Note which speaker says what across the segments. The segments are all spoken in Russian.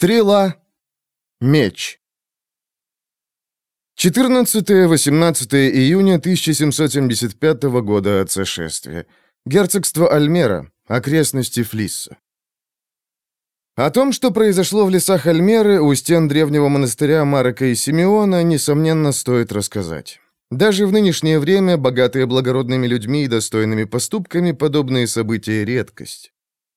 Speaker 1: Стрела. Меч. 14-18 июня 1775 года от сошествия. Герцогство Альмера. Окрестности Флисса. О том, что произошло в лесах Альмеры у стен древнего монастыря Марека и Симеона, несомненно, стоит рассказать. Даже в нынешнее время, богатые благородными людьми и достойными поступками, подобные события — редкость.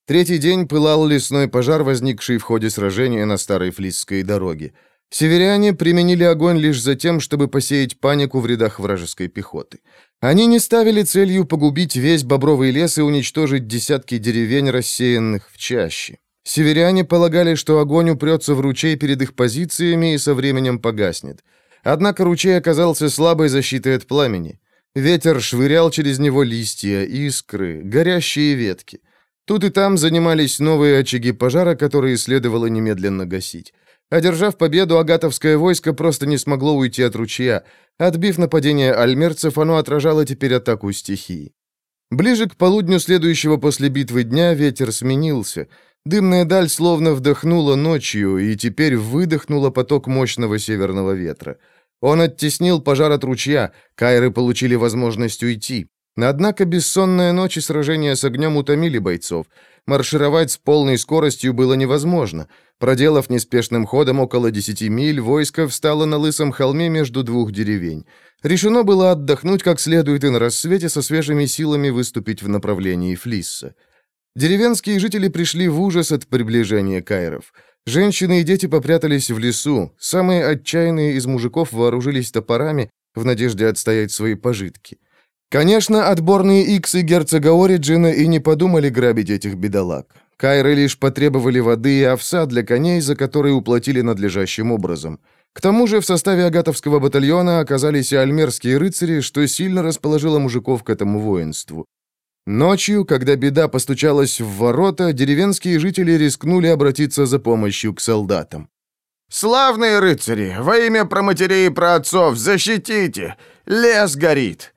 Speaker 1: Третий день пылал лесной пожар, возникший в ходе сражения на Старой Флисской дороге. Северяне применили огонь лишь за тем, чтобы посеять панику в рядах вражеской пехоты. Они не ставили целью погубить весь бобровый лес и уничтожить десятки деревень, рассеянных в чаще. Северяне полагали, что огонь упрется в ручей перед их позициями и со временем погаснет. Однако ручей оказался слабой защитой от пламени. Ветер швырял через него листья, искры, горящие ветки. Тут и там занимались новые очаги пожара, которые следовало немедленно гасить. Одержав победу, агатовское войско просто не смогло уйти от ручья. Отбив нападение альмерцев, оно отражало теперь атаку стихии. Ближе к полудню следующего после битвы дня ветер сменился. Дымная даль словно вдохнула ночью и теперь выдохнула поток мощного северного ветра. Он оттеснил пожар от ручья, кайры получили возможность уйти. Однако бессонная ночь и сражения с огнем утомили бойцов. Маршировать с полной скоростью было невозможно. Проделав неспешным ходом около 10 миль, войско встало на лысом холме между двух деревень. Решено было отдохнуть как следует и на рассвете со свежими силами выступить в направлении Флисса. Деревенские жители пришли в ужас от приближения кайров. Женщины и дети попрятались в лесу. Самые отчаянные из мужиков вооружились топорами в надежде отстоять свои пожитки. Конечно, отборные иксы герцога Ориджина и не подумали грабить этих бедолаг. Кайры лишь потребовали воды и овса для коней, за которые уплатили надлежащим образом. К тому же в составе агатовского батальона оказались и альмерские рыцари, что сильно расположило мужиков к этому воинству. Ночью, когда беда постучалась в ворота, деревенские жители рискнули обратиться за помощью к солдатам.
Speaker 2: «Славные рыцари, во имя проматерей и праотцов, защитите! Лес горит!»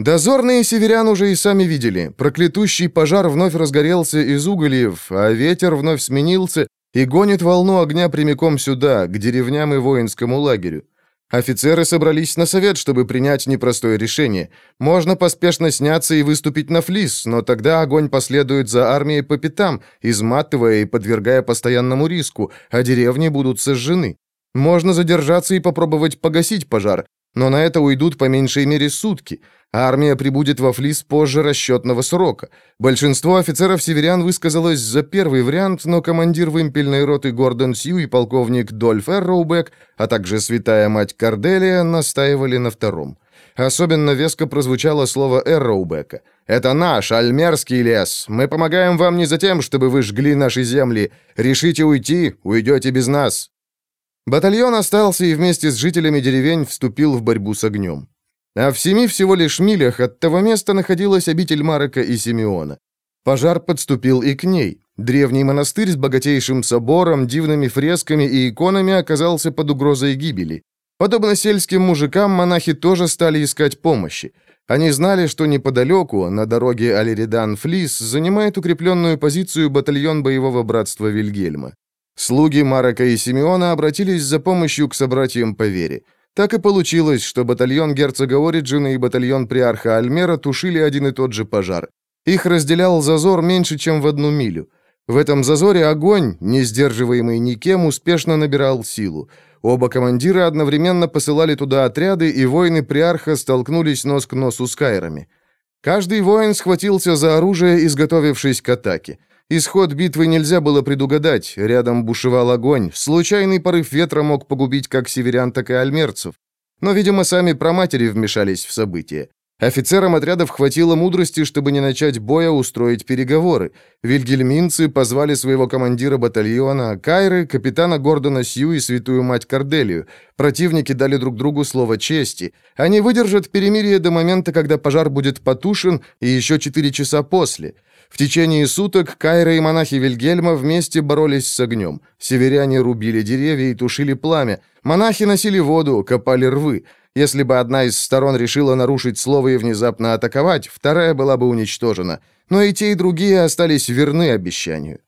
Speaker 1: Дозорные северян уже и сами видели. Проклятущий пожар вновь разгорелся из угольев, а ветер вновь сменился и гонит волну огня прямиком сюда, к деревням и воинскому лагерю. Офицеры собрались на совет, чтобы принять непростое решение. Можно поспешно сняться и выступить на флис, но тогда огонь последует за армией по пятам, изматывая и подвергая постоянному риску, а деревни будут сожжены. Можно задержаться и попробовать погасить пожар, но на это уйдут по меньшей мере сутки – Армия прибудет во Флис позже расчетного срока. Большинство офицеров-северян высказалось за первый вариант, но командир вымпельной роты Гордон Сью и полковник Дольф Эрроубек, а также святая мать Корделия настаивали на втором. Особенно веско прозвучало слово Эрроубека. «Это наш, альмерский лес. Мы помогаем вам не за тем, чтобы вы жгли наши земли. Решите уйти, уйдете без нас». Батальон остался и вместе с жителями деревень вступил в борьбу с огнем. А в семи всего лишь милях от того места находилась обитель Марека и Симеона. Пожар подступил и к ней. Древний монастырь с богатейшим собором, дивными фресками и иконами оказался под угрозой гибели. Подобно сельским мужикам, монахи тоже стали искать помощи. Они знали, что неподалеку, на дороге Алеридан-Флис, занимает укрепленную позицию батальон боевого братства Вильгельма. Слуги Марека и Симеона обратились за помощью к собратьям по вере. Так и получилось, что батальон герцога Ориджина и батальон приарха Альмера тушили один и тот же пожар. Их разделял зазор меньше, чем в одну милю. В этом зазоре огонь, не сдерживаемый никем, успешно набирал силу. Оба командира одновременно посылали туда отряды, и воины приарха столкнулись нос к носу с кайрами. Каждый воин схватился за оружие, изготовившись к атаке. Исход битвы нельзя было предугадать, рядом бушевал огонь, случайный порыв ветра мог погубить как северян, так и альмерцев. Но, видимо, сами проматери вмешались в события. Офицерам отрядов хватило мудрости, чтобы не начать боя, устроить переговоры. Вильгельминцы позвали своего командира батальона, Кайры, капитана Гордона Сью и святую мать Корделию. Противники дали друг другу слово чести. Они выдержат перемирие до момента, когда пожар будет потушен, и еще четыре часа после – в течение суток Кайра и монахи Вильгельма вместе боролись с огнем. Северяне рубили деревья и тушили пламя. Монахи носили воду, копали рвы. Если бы одна из сторон решила нарушить слово и внезапно атаковать, вторая была бы уничтожена. Но и те, и другие остались верны обещанию.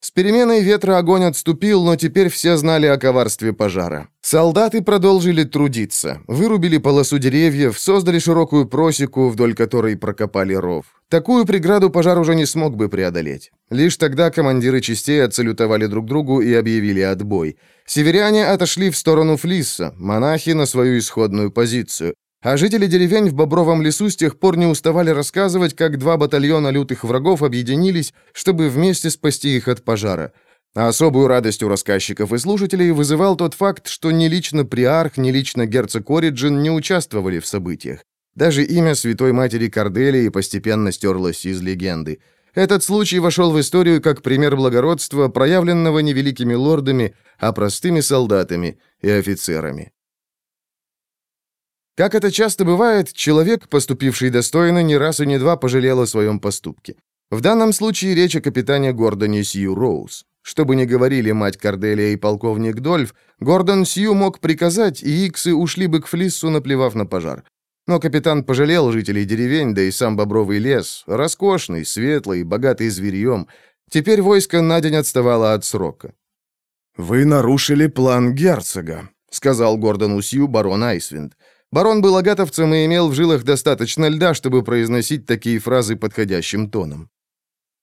Speaker 1: С переменой ветра огонь отступил, но теперь все знали о коварстве пожара. Солдаты продолжили трудиться. Вырубили полосу деревьев, создали широкую просеку, вдоль которой прокопали ров. Такую преграду пожар уже не смог бы преодолеть. Лишь тогда командиры частей отсалютовали друг другу и объявили отбой. Северяне отошли в сторону Флисса, монахи на свою исходную позицию. А жители деревень в Бобровом лесу с тех пор не уставали рассказывать, как два батальона лютых врагов объединились, чтобы вместе спасти их от пожара. А особую радость у рассказчиков и слушателей вызывал тот факт, что ни лично Приарх, ни лично герцог Ориджин не участвовали в событиях. Даже имя святой матери Корделии постепенно стерлось из легенды. Этот случай вошел в историю как пример благородства, проявленного не великими лордами, а простыми солдатами и офицерами. Как это часто бывает, человек, поступивший достойно, ни раз и ни два пожалел о своем поступке. В данном случае речь о капитане Гордоне Сью Роуз. Что бы ни говорили мать Корделия и полковник Дольф, Гордон Сью мог приказать, и иксы ушли бы к Флиссу, наплевав на пожар. Но капитан пожалел жителей деревень, да и сам Бобровый лес, роскошный, светлый, богатый зверьем. Теперь войско на день отставало от срока.
Speaker 2: «Вы нарушили план герцога», — сказал Гордону Сью барон Айсвинд.
Speaker 1: Барон был агатовцем и имел в жилах достаточно льда, чтобы произносить такие фразы подходящим тоном.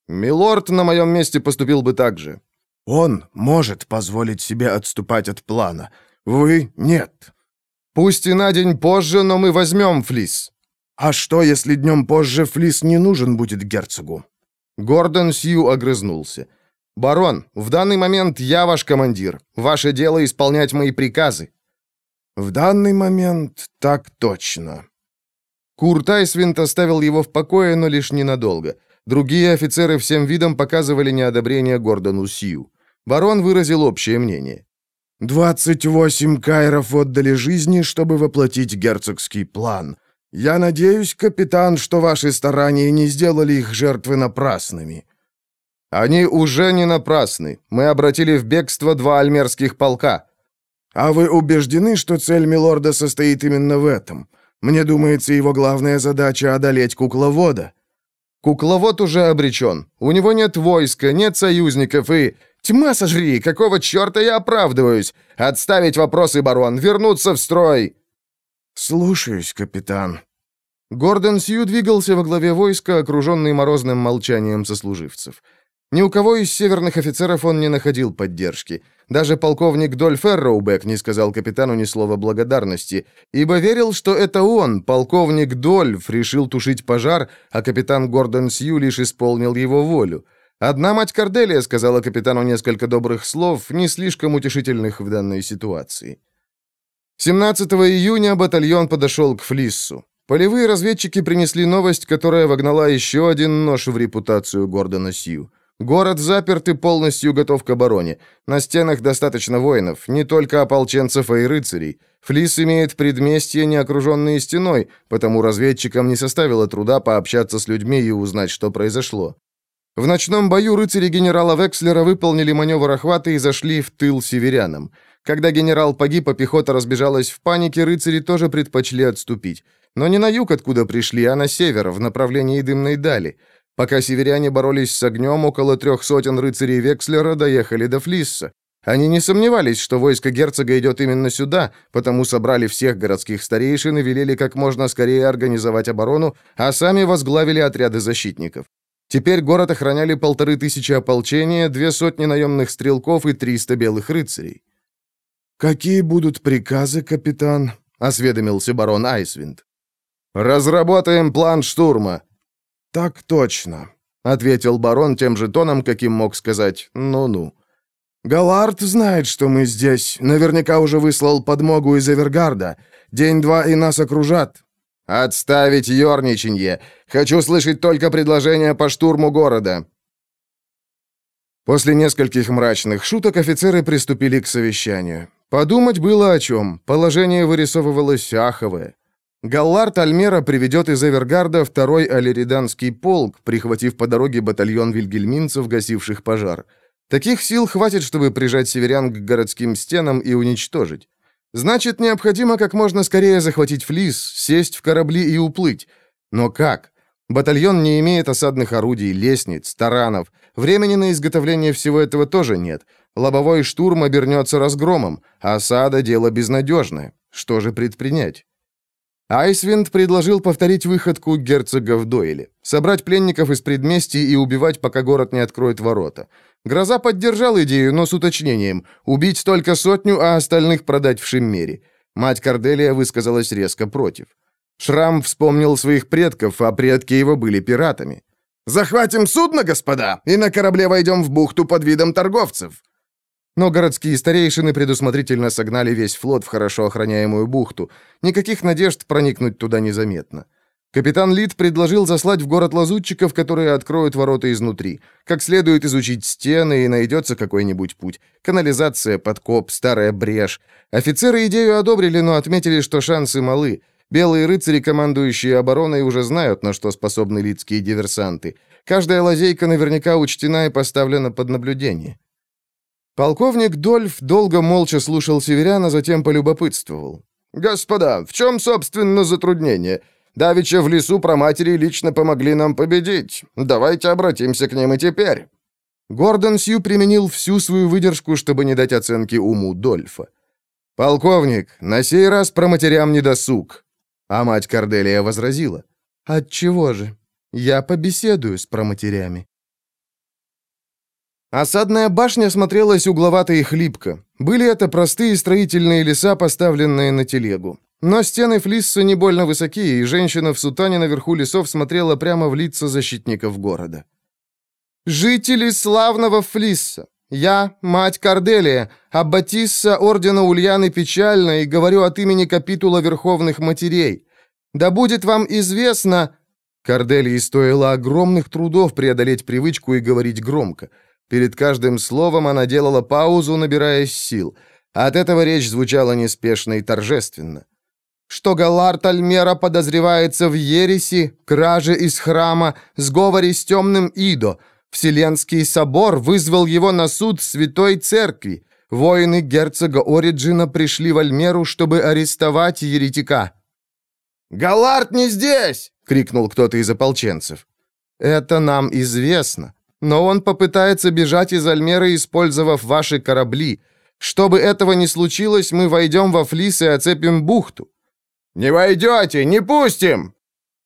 Speaker 1: «Милорд на моем месте поступил бы так же».
Speaker 2: «Он может позволить себе отступать от плана. Вы — нет».
Speaker 1: «Пусть и на день позже, но мы возьмем флис».
Speaker 2: «А что, если днем позже флис не нужен будет герцогу?»
Speaker 1: Гордон Сью огрызнулся. «Барон, в данный момент я ваш командир. Ваше дело исполнять мои приказы.
Speaker 2: «В данный момент так точно».
Speaker 1: Курт Айсвинт оставил его в покое, но лишь ненадолго. Другие офицеры всем видом показывали неодобрение Гордону Сью. Барон выразил общее мнение.
Speaker 2: «Двадцать восемь кайров отдали жизни, чтобы воплотить герцогский план. Я надеюсь, капитан, что ваши старания не сделали их жертвы напрасными».
Speaker 1: «Они уже не напрасны. Мы обратили в бегство два альмерских полка.
Speaker 2: А вы убеждены, что цель Милорда состоит именно в этом? Мне думается, его главная задача — одолеть кукловода».
Speaker 1: «Кукловод уже обречен. У него нет войска, нет союзников и...» «Тьма сожри! Какого черта я оправдываюсь? Отставить вопросы, барон, вернуться в строй!»
Speaker 2: «Слушаюсь, капитан».
Speaker 1: Гордон Сью двигался во главе войска, окруженный морозным молчанием сослуживцев. Ни у кого из северных офицеров он не находил поддержки. Даже полковник Дольф Эрроубек не сказал капитану ни слова благодарности, ибо верил, что это он, полковник Дольф, решил тушить пожар, а капитан Гордон Сью лишь исполнил его волю. Одна мать Корделия сказала капитану несколько добрых слов, не слишком утешительных в данной ситуации. 17 июня батальон подошел к Флиссу. Полевые разведчики принесли новость, которая вогнала еще один нож в репутацию Гордона Сью. Город заперт и полностью готов к обороне. На стенах достаточно воинов, не только ополченцев, а и рыцарей. Флис имеет предместье, не окруженные стеной, потому разведчикам не составило труда пообщаться с людьми и узнать, что произошло. В ночном бою рыцари генерала Векслера выполнили маневр охвата и зашли в тыл северянам. Когда генерал погиб, а пехота разбежалась в панике, рыцари тоже предпочли отступить. Но не на юг, откуда пришли, а на север, в направлении Дымной Дали. Пока северяне боролись с огнем, около трех сотен рыцарей Векслера доехали до Флисса. Они не сомневались, что войско герцога идет именно сюда, потому собрали всех городских старейшин и велели как можно скорее организовать оборону, а сами возглавили отряды защитников. Теперь город охраняли полторы тысячи ополчения, две сотни наемных стрелков и триста белых рыцарей.
Speaker 2: «Какие будут приказы, капитан?» — осведомился барон Айсвинд.
Speaker 1: «Разработаем план штурма»,
Speaker 2: «Так точно», —
Speaker 1: ответил барон тем же тоном, каким мог сказать «ну-ну».
Speaker 2: «Галард знает, что мы здесь. Наверняка уже выслал подмогу из Эвергарда. День-два и нас окружат».
Speaker 1: «Отставить ерничанье! Хочу слышать только предложение по штурму города!» После нескольких мрачных шуток офицеры приступили к совещанию. Подумать было о чем. Положение вырисовывалось аховое. Галлард Альмера приведет из Эвергарда второй аллериданский полк, прихватив по дороге батальон вильгельминцев, гасивших пожар. Таких сил хватит, чтобы прижать северян к городским стенам и уничтожить. Значит, необходимо как можно скорее захватить флис, сесть в корабли и уплыть. Но как? Батальон не имеет осадных орудий, лестниц, таранов. Времени на изготовление всего этого тоже нет. Лобовой штурм обернется разгромом, а осада — дело безнадежное. Что же предпринять? Айсвинд предложил повторить выходку герцога в Дойле, собрать пленников из предместий и убивать, пока город не откроет ворота. Гроза поддержал идею, но с уточнением – убить только сотню, а остальных продать в Шиммере. Мать Корделия высказалась резко против. Шрам вспомнил своих предков, а предки его были пиратами. «Захватим судно, господа, и на корабле войдем в бухту под видом торговцев!» Но городские старейшины предусмотрительно согнали весь флот в хорошо охраняемую бухту. Никаких надежд проникнуть туда незаметно. Капитан Лид предложил заслать в город лазутчиков, которые откроют ворота изнутри. Как следует изучить стены, и найдется какой-нибудь путь. Канализация, подкоп, старая брешь. Офицеры идею одобрили, но отметили, что шансы малы. Белые рыцари, командующие обороной, уже знают, на что способны лидские диверсанты. Каждая лазейка наверняка учтена и поставлена под наблюдение. Полковник Дольф долго молча слушал северян, а затем полюбопытствовал. «Господа, в чем, собственно, затруднение? Давеча в лесу про матери лично помогли нам победить. Давайте обратимся к ним и теперь». Гордон Сью применил всю свою выдержку, чтобы не дать оценки уму Дольфа. «Полковник, на сей раз про матерям не досуг». А мать Корделия возразила. «Отчего же? Я побеседую с проматерями». Осадная башня смотрелась угловато и хлипко. Были это простые строительные леса, поставленные на телегу. Но стены Флисса не больно высокие, и женщина в сутане наверху лесов смотрела прямо в лица защитников города. «Жители славного Флисса! Я, мать Корделия, аббатисса ордена Ульяны Печально, и говорю от имени капитула Верховных Матерей. Да будет вам известно...» Корделии стоило огромных трудов преодолеть привычку и говорить громко – Перед каждым словом она делала паузу, набираясь сил. От этого речь звучала неспешно и торжественно. Что Галард Альмера подозревается в ереси, краже из храма, сговоре с темным Идо. Вселенский собор вызвал его на суд Святой Церкви. Воины герцога Ориджина пришли в Альмеру, чтобы арестовать еретика. «Галард не здесь!» — крикнул кто-то из ополченцев. «Это нам известно. Но он попытается бежать из Альмеры, использовав ваши корабли. Чтобы этого не случилось, мы войдем во Флис и оцепим бухту». «Не войдете! Не пустим!»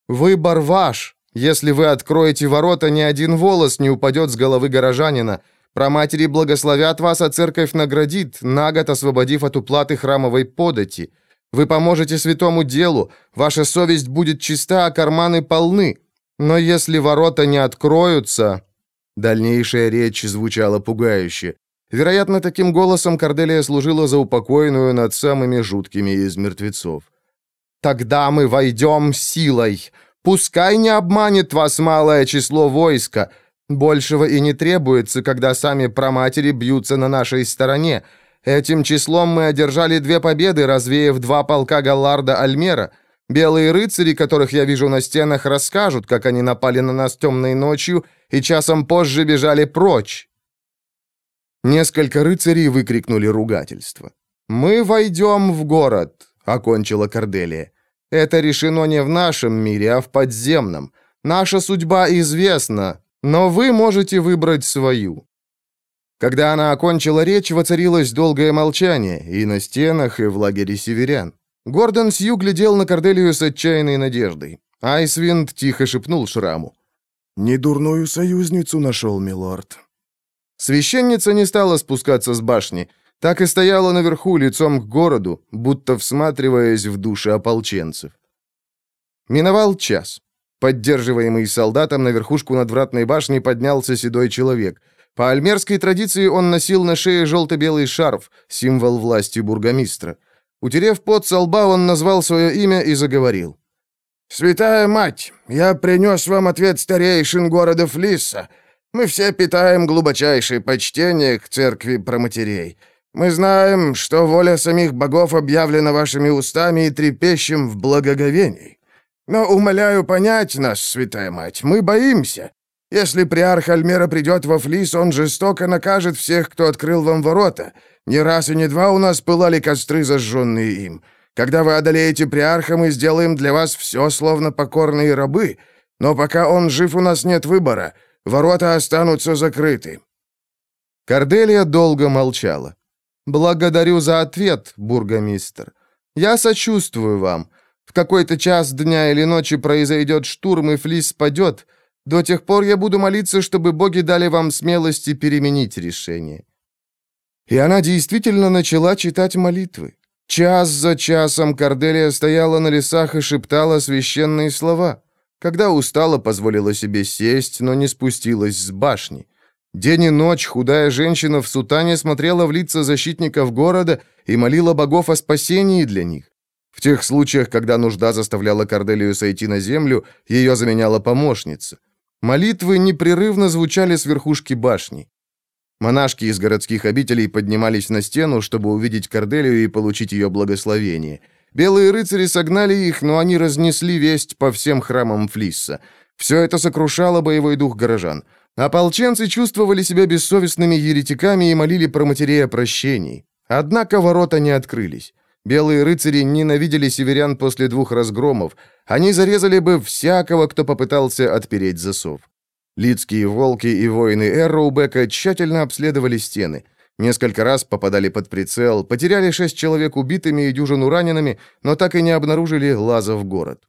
Speaker 1: «Выбор ваш. Если вы откроете ворота, ни один волос не упадет с головы горожанина. Проматери благословят вас, а церковь наградит, на год освободив от уплаты храмовой подати. Вы поможете святому делу, ваша совесть будет чиста, а карманы полны. Но если ворота не откроются, Дальнейшая речь звучала пугающе. Вероятно, таким голосом Корделия служила за упокоенную над самыми жуткими из мертвецов. «Тогда мы войдем силой. Пускай не обманет вас малое число войска. Большего и не требуется, когда сами проматери бьются на нашей стороне. Этим числом мы одержали две победы, развеяв два полка Галларда Альмера. Белые рыцари, которых я вижу на стенах, расскажут, как они напали на нас темной ночью и часом позже бежали прочь. Несколько рыцарей выкрикнули ругательство. «Мы войдем в город», — окончила Корделия. «Это решено не в нашем мире, а в подземном. Наша судьба известна, но вы можете выбрать свою». Когда она окончила речь, воцарилось долгое молчание и на стенах, и в лагере северян. Гордон Сью глядел на Корделию с отчаянной надеждой. Айсвинд тихо шепнул Шраму.
Speaker 2: «Недурную союзницу нашел, милорд».
Speaker 1: Священница не стала спускаться с башни, так и стояла наверху лицом к городу, будто всматриваясь в души ополченцев. Миновал час. Поддерживаемый солдатом на верхушку надвратной башни поднялся седой человек. По альмерской традиции он носил на шее желто-белый шарф, символ власти бургомистра. Утерев пот со лба, он назвал свое имя и заговорил. «Святая мать, я принес вам ответ старейшин города Флисса. Мы все питаем глубочайшее почтение к церкви проматерей. Мы знаем, что воля самих богов объявлена вашими устами и трепещем в благоговении. Но умоляю понять нас, святая мать, мы боимся. Если приарх Альмера придет во Флис, он жестоко накажет всех, кто открыл вам ворота. Не раз и не два у нас пылали костры, зажженные им. Когда вы одолеете приарха, мы сделаем для вас все, словно покорные рабы. Но пока он жив, у нас нет выбора.
Speaker 2: Ворота останутся закрыты».
Speaker 1: Корделия долго молчала. «Благодарю за ответ, бургомистр. Я сочувствую вам. В какой-то час дня или ночи произойдет штурм, и флис спадет. До тех пор я буду молиться, чтобы боги дали вам смелости переменить решение». И она действительно начала читать молитвы. Час за часом Корделия стояла на лесах и шептала священные слова. Когда устала, позволила себе сесть, но не спустилась с башни. День и ночь худая женщина в сутане смотрела в лица защитников города и молила богов о спасении для них. В тех случаях, когда нужда заставляла Корделию сойти на землю, ее заменяла помощница. Молитвы непрерывно звучали с верхушки башни. Монашки из городских обителей поднимались на стену, чтобы увидеть Корделию и получить ее благословение. Белые рыцари согнали их, но они разнесли весть по всем храмам Флисса. Все это сокрушало боевой дух горожан. Ополченцы чувствовали себя бессовестными еретиками и молили про матерей о прощении. Однако ворота не открылись. Белые рыцари ненавидели северян после двух разгромов. Они зарезали бы всякого, кто попытался отпереть засов. Лидские волки и воины Эрроубека тщательно обследовали стены. Несколько раз попадали под прицел, потеряли шесть человек убитыми и дюжину ранеными, но так и не обнаружили лаза в город.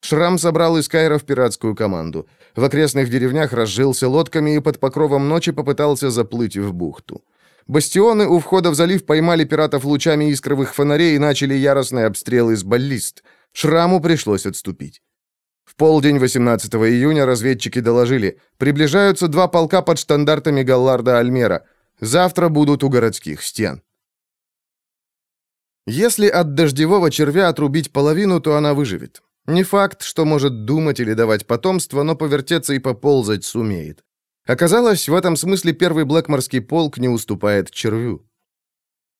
Speaker 1: Шрам собрал из Кайров пиратскую команду. В окрестных деревнях разжился лодками и под покровом ночи попытался заплыть в бухту. Бастионы у входа в залив поймали пиратов лучами искровых фонарей и начали яростный обстрел из баллист. Шраму пришлось отступить. Полдень 18 июня разведчики доложили, приближаются два полка под штандартами Галларда Альмера. Завтра будут у городских стен. Если от дождевого червя отрубить половину, то она выживет. Не факт, что может думать или давать потомство, но повертеться и поползать сумеет. Оказалось, в этом смысле первый Блэкморский полк не уступает червю.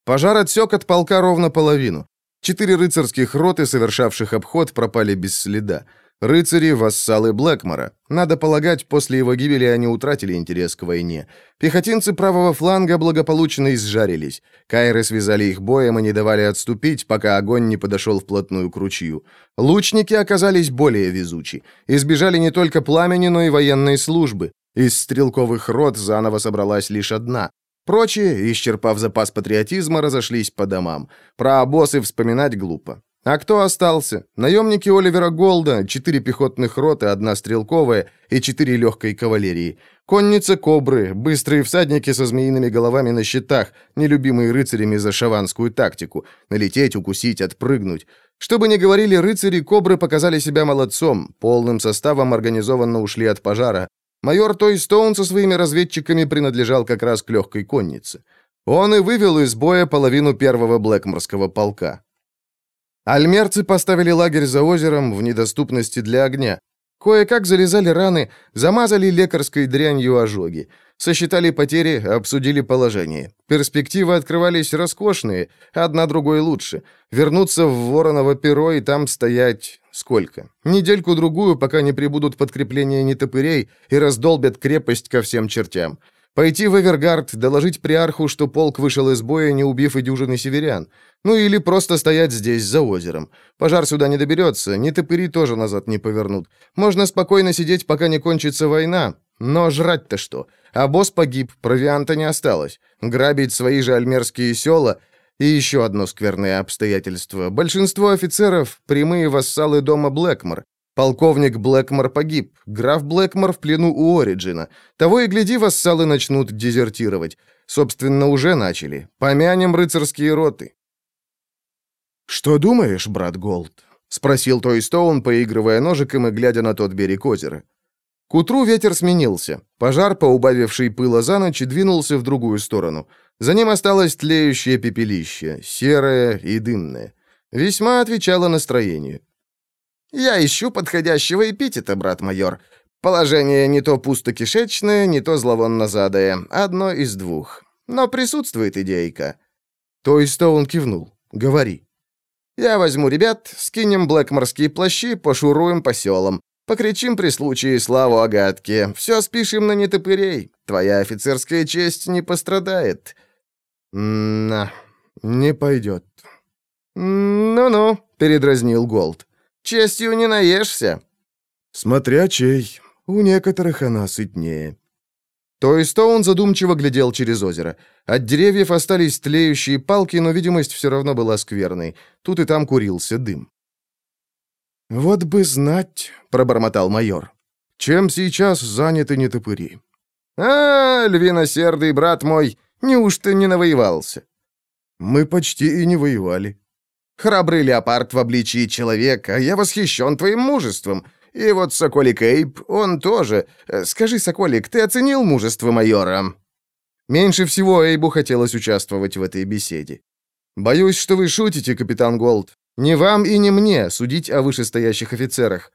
Speaker 1: Пожар отсек от полка ровно половину. Четыре рыцарских роты, совершавших обход, пропали без следа. Рыцари — вассалы Блэкмора. Надо полагать, после его гибели они утратили интерес к войне. Пехотинцы правого фланга благополучно изжарились. Кайры связали их боем и не давали отступить, пока огонь не подошел вплотную к ручью. Лучники оказались более везучи. Избежали не только пламени, но и военной службы. Из стрелковых рот заново собралась лишь одна. Прочие, исчерпав запас патриотизма, разошлись по домам. Про обосы вспоминать глупо. А кто остался? Наемники Оливера Голда, четыре пехотных роты, одна стрелковая и четыре легкой кавалерии. Конница Кобры, быстрые всадники со змеиными головами на щитах, нелюбимые рыцарями за шаванскую тактику. Налететь, укусить, отпрыгнуть. Что бы ни говорили, рыцари Кобры показали себя молодцом, полным составом организованно ушли от пожара, Майор Той Стоун со своими разведчиками принадлежал как раз к легкой коннице. Он и вывел из боя половину первого Блэкморского полка. Альмерцы поставили лагерь за озером в недоступности для огня. Кое-как залезали раны, замазали лекарской дрянью ожоги. Сосчитали потери, обсудили положение. Перспективы открывались роскошные, одна другой лучше. Вернуться в Вороново перо и там стоять... Сколько? Недельку-другую, пока не прибудут подкрепления нетопырей и раздолбят крепость ко всем чертям. Пойти в Эвергард, доложить приарху, что полк вышел из боя, не убив и дюжины северян. Ну или просто стоять здесь, за озером. Пожар сюда не доберется, нетопыри тоже назад не повернут. Можно спокойно сидеть, пока не кончится война. Но жрать-то что? А босс погиб, провианта не осталось. Грабить свои же альмерские села и еще одно скверное обстоятельство. Большинство офицеров — прямые вассалы дома Блэкмор. Полковник Блэкмор погиб, граф Блэкмор в плену у Ориджина. Того и гляди, вассалы начнут дезертировать. Собственно, уже начали. Помянем рыцарские роты.
Speaker 2: «Что думаешь, брат Голд?» — спросил Той Стоун, поигрывая ножиком и глядя на тот берег озера.
Speaker 1: К утру ветер сменился. Пожар, поубавивший пыла за ночь, двинулся в другую сторону. За ним осталось тлеющее пепелище, серое и дымное. Весьма отвечало настроению.
Speaker 3: «Я ищу подходящего эпитета, брат майор. Положение не то пусто-кишечное, не то зловонно-задое. Одно из двух. Но присутствует идейка».
Speaker 1: То есть то он кивнул. «Говори».
Speaker 3: «Я возьму ребят, скинем блэкморские плащи, пошуруем по селам. Покричим при случае славу Агатке. Все спишем на нетопырей. Твоя офицерская честь не пострадает».
Speaker 1: «На, не пойдет».
Speaker 3: «Ну-ну», — передразнил Голд. «Честью не наешься».
Speaker 2: «Смотря чей. У некоторых она сытнее».
Speaker 1: То есть то он задумчиво глядел через озеро. От деревьев остались тлеющие палки, но видимость все равно была скверной. Тут и там курился дым.
Speaker 2: «Вот бы знать», — пробормотал майор, — «чем сейчас заняты нетопыри?»
Speaker 3: «А, львиносердый брат мой, неужто не навоевался?»
Speaker 2: «Мы почти и не воевали».
Speaker 3: «Храбрый леопард в обличии человека, я восхищен твоим мужеством. И вот Соколик Эйб, он тоже. Э, скажи, Соколик, ты оценил мужество майора?»
Speaker 1: Меньше всего Эйбу хотелось участвовать в этой беседе. «Боюсь, что вы шутите, капитан Голд. Не вам и не мне судить о вышестоящих офицерах».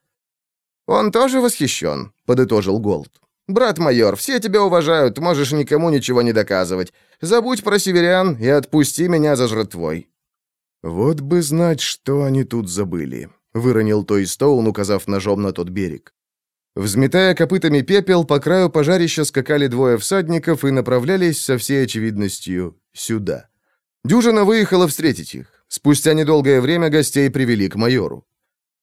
Speaker 3: «Он тоже восхищен», — подытожил Голд. «Брат майор, все тебя уважают, можешь никому ничего не доказывать. Забудь про северян и отпусти меня за жратвой».
Speaker 2: «Вот бы знать, что они тут забыли», — выронил Той Стоун, указав ножом на тот берег.
Speaker 1: Взметая копытами пепел, по краю пожарища скакали двое всадников и направлялись со всей очевидностью сюда. Дюжина выехала встретить их. Спустя недолгое время гостей привели к майору.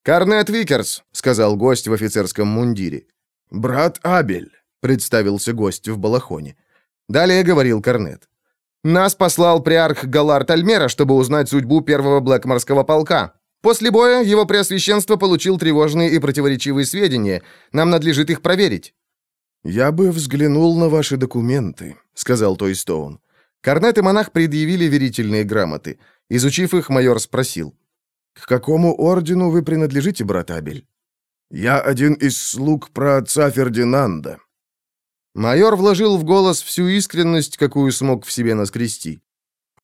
Speaker 1: «Корнет Викерс», — сказал гость в офицерском мундире.
Speaker 2: «Брат Абель», — представился гость в балахоне.
Speaker 1: Далее говорил Корнет. «Нас послал приарх Галар Тальмера, чтобы узнать судьбу первого Блэкморского полка. После боя его преосвященство получил тревожные и противоречивые сведения. Нам надлежит их проверить».
Speaker 2: «Я бы взглянул на ваши документы», — сказал Тойстоун.
Speaker 1: Корнет и монах предъявили верительные грамоты. Изучив их, майор спросил.
Speaker 2: «К какому ордену вы принадлежите, брат Абель?» «Я один из слуг праотца Фердинанда».
Speaker 1: Майор вложил в голос всю искренность, какую смог в себе наскрести.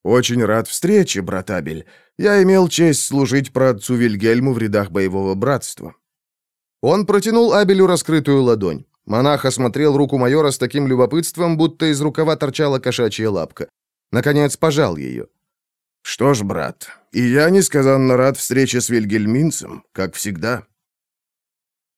Speaker 2: «Очень рад встрече, брат Абель. Я имел честь служить праотцу Вильгельму в рядах боевого братства».
Speaker 1: Он протянул Абелю раскрытую ладонь. Монах осмотрел руку майора с таким любопытством, будто из рукава торчала кошачья лапка. Наконец пожал ее.
Speaker 2: «Что ж, брат, и я несказанно рад встрече с Вильгельминцем, как всегда».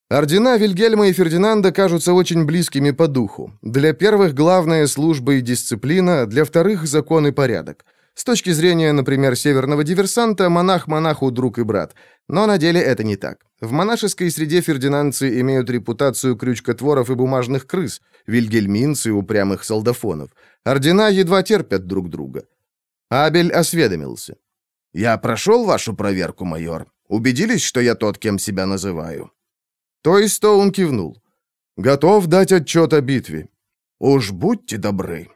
Speaker 1: Ордена Вильгельма и Фердинанда кажутся очень близкими по духу. Для первых главная служба и дисциплина, для вторых закон и порядок. С точки зрения, например, северного диверсанта, монах монаху друг и брат. Но на деле это не так. В монашеской среде фердинандцы имеют репутацию крючкотворов и бумажных крыс, вильгельминцы — упрямых солдафонов. Ордена едва терпят друг друга. Абель осведомился.
Speaker 2: «Я прошел вашу проверку, майор. Убедились, что я тот, кем себя называю?»
Speaker 1: То есть то он кивнул. «Готов дать отчет о битве».
Speaker 2: «Уж будьте добры».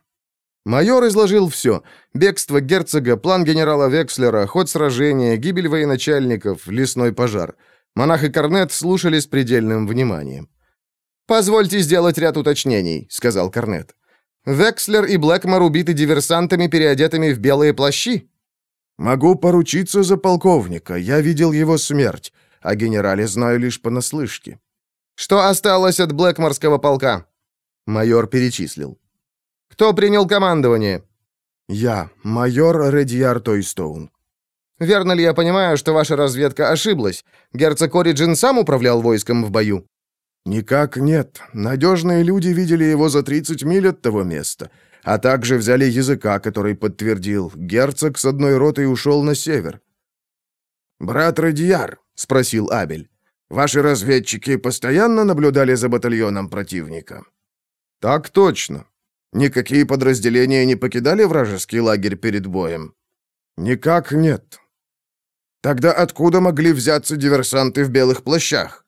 Speaker 1: Майор изложил все. Бегство герцога, план генерала Векслера, ход сражения, гибель военачальников, лесной пожар. Монах и Корнет слушали с предельным вниманием. «Позвольте сделать ряд уточнений», — сказал Корнет. «Векслер и Блэкмор убиты диверсантами, переодетыми в белые плащи?»
Speaker 2: «Могу поручиться за полковника. Я видел его смерть. О генерале знаю лишь понаслышке».
Speaker 1: «Что осталось от Блэкморского полка?» Майор перечислил. «Кто принял командование?»
Speaker 2: «Я, майор Редьяр Тойстоун».
Speaker 1: «Верно ли я понимаю, что ваша разведка ошиблась? Герцог Ориджин сам управлял войском в бою?»
Speaker 2: «Никак нет. Надежные люди видели его за 30 миль от того места, а также взяли языка, который подтвердил, герцог с одной ротой ушел на север». «Брат Радияр», — спросил Абель, — «ваши разведчики постоянно наблюдали за батальоном противника?»
Speaker 1: «Так точно.
Speaker 2: Никакие подразделения не покидали вражеский лагерь перед боем?»
Speaker 1: «Никак нет».
Speaker 2: «Тогда откуда могли взяться диверсанты в белых плащах?»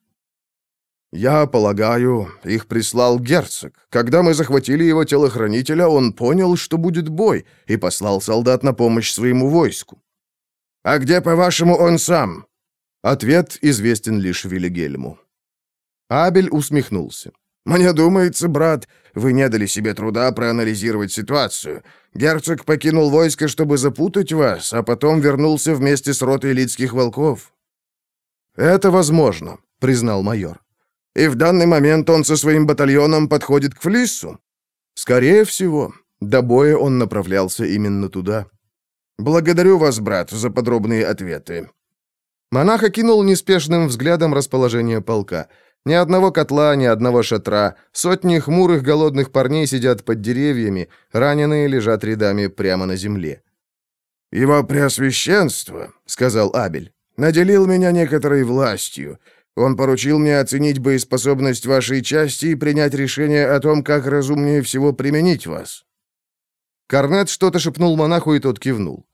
Speaker 1: «Я полагаю, их прислал герцог. Когда мы захватили его телохранителя, он понял, что будет бой, и послал солдат на помощь своему войску».
Speaker 2: «А где, по-вашему, он сам?»
Speaker 1: Ответ известен лишь Вильгельму. Абель усмехнулся.
Speaker 2: «Мне думается, брат, вы не дали себе труда проанализировать ситуацию. Герцог покинул войско, чтобы запутать вас, а потом вернулся вместе с ротой лидских волков».
Speaker 1: «Это возможно», — признал майор.
Speaker 2: «И в данный момент он со своим батальоном подходит к Флиссу?»
Speaker 1: «Скорее всего. До боя он направлялся именно туда».
Speaker 2: «Благодарю вас, брат, за подробные ответы».
Speaker 1: Монах окинул неспешным взглядом расположение полка. Ни одного котла, ни одного шатра. Сотни хмурых голодных парней сидят под деревьями, раненые лежат рядами прямо на земле.
Speaker 2: «Его Преосвященство», — сказал Абель, — «наделил меня некоторой властью. Он поручил мне оценить боеспособность вашей части и принять решение о том, как разумнее всего применить вас».
Speaker 1: Корнет что-то шепнул монаху, и тот кивнул.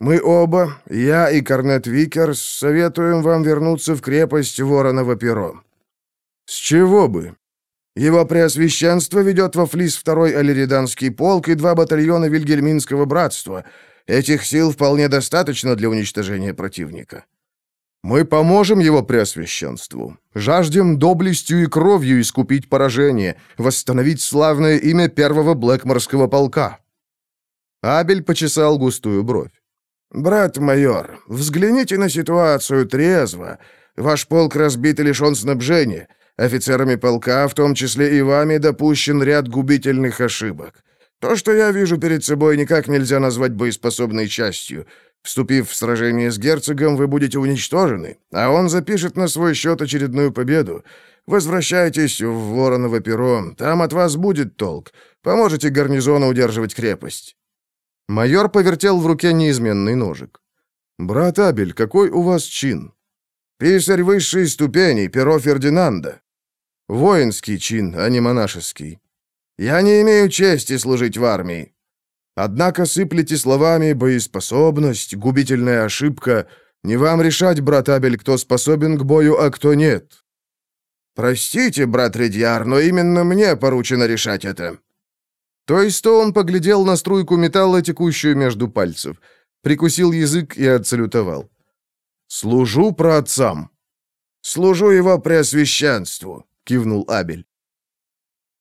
Speaker 2: «Мы оба, я и Корнет Викерс, советуем вам вернуться в крепость Вороново перо». «С чего бы?» Его Преосвященство ведет во Флис второй Аллериданский полк и два батальона Вильгельминского братства. Этих сил вполне достаточно для уничтожения противника.
Speaker 1: Мы поможем его Преосвященству. Жаждем доблестью и кровью искупить поражение, восстановить славное имя первого Блэкморского полка». Абель почесал густую бровь.
Speaker 2: «Брат майор, взгляните на ситуацию трезво. Ваш полк разбит и лишен снабжения. Офицерами полка, в том числе и вами, допущен ряд губительных ошибок. То, что я вижу перед собой, никак нельзя назвать боеспособной частью. Вступив в сражение с герцогом, вы будете уничтожены, а он запишет на свой счет очередную победу. Возвращайтесь в Вороново перо, там от вас будет толк. Поможете гарнизону удерживать крепость».
Speaker 1: Майор повертел в руке неизменный ножик. «Брат Абель, какой у вас чин?»
Speaker 2: «Писарь высшей ступени, перо Фердинанда».
Speaker 1: Воинский чин, а не монашеский.
Speaker 2: Я не имею чести служить в армии.
Speaker 1: Однако сыплете словами «боеспособность», «губительная ошибка». Не вам решать, брат Абель, кто способен к бою, а кто нет.
Speaker 2: Простите, брат Редьяр, но именно мне поручено решать это.
Speaker 1: То есть то он поглядел на струйку металла, текущую между пальцев, прикусил язык и отсалютовал. «Служу праотцам».
Speaker 2: «Служу его преосвященству», кивнул Абель.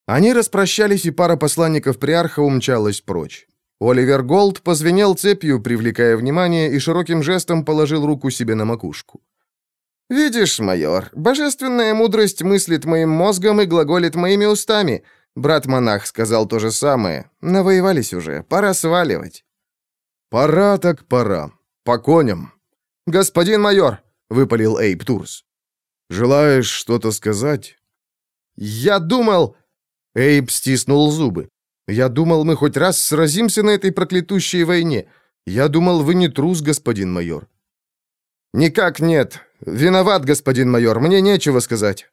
Speaker 1: Они распрощались, и пара посланников приарха умчалась прочь. Оливер Голд позвенел цепью, привлекая внимание, и широким жестом положил руку себе на макушку.
Speaker 3: «Видишь, майор, божественная мудрость мыслит моим мозгом и глаголит моими устами. Брат-монах сказал то же самое. Навоевались уже, пора сваливать».
Speaker 1: «Пора так пора. По коням».
Speaker 3: «Господин майор», — выпалил Эйп Турс.
Speaker 1: «Желаешь что-то сказать?»
Speaker 3: «Я думал...» Эйб стиснул зубы. «Я думал, мы хоть раз сразимся на этой проклятущей войне. Я думал, вы не трус, господин майор». «Никак нет. Виноват, господин майор. Мне нечего сказать».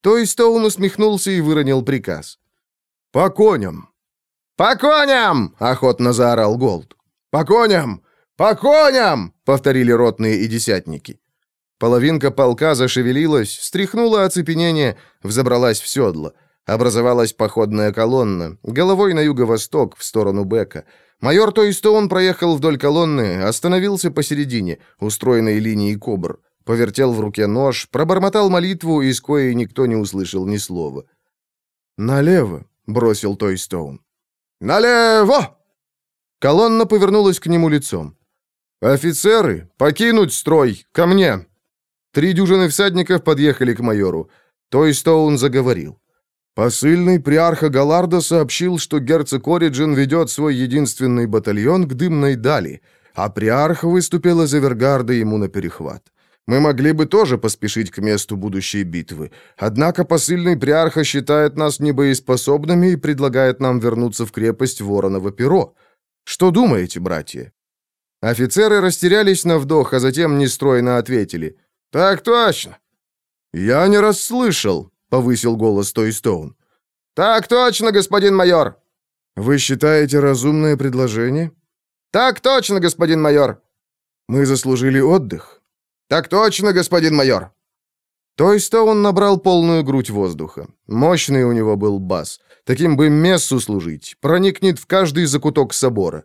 Speaker 3: То есть Стоун усмехнулся и выронил приказ.
Speaker 1: «По коням!»
Speaker 3: «По коням!» — охотно заорал Голд.
Speaker 2: «По коням! По коням!» — повторили ротные и десятники.
Speaker 1: Половинка полка зашевелилась, стряхнула оцепенение, взобралась в седло. Образовалась походная колонна, головой на юго-восток, в сторону Бека. Майор Тойстоун проехал вдоль колонны, остановился посередине, устроенной линией кобр. Повертел в руке нож, пробормотал молитву, из коей никто не услышал ни слова. «Налево», — бросил Тойстоун.
Speaker 2: «Налево!»
Speaker 1: Колонна повернулась к нему лицом. «Офицеры, покинуть строй! Ко мне!» Три дюжины всадников подъехали к майору. Той Стоун заговорил. Посыльный приарха Галарда сообщил, что герцог Ориджин ведет свой единственный батальон к дымной дали, а приарх выступил из Эвергарда ему на перехват. Мы могли бы тоже поспешить к месту будущей битвы. Однако посыльный приарха считает нас небоеспособными и предлагает нам вернуться в крепость Вороново перо. Что думаете, братья?» Офицеры растерялись на вдох, а затем нестройно ответили.
Speaker 2: «Так точно!»
Speaker 1: «Я не расслышал», — повысил голос Той Стоун.
Speaker 2: «Так точно, господин майор!»
Speaker 1: «Вы считаете разумное предложение?»
Speaker 2: «Так точно, господин майор!»
Speaker 1: «Мы заслужили отдых?»
Speaker 2: «Так точно, господин майор!»
Speaker 1: Той Стоун набрал полную грудь воздуха. Мощный у него был бас. Таким бы мессу служить. Проникнет в каждый закуток собора.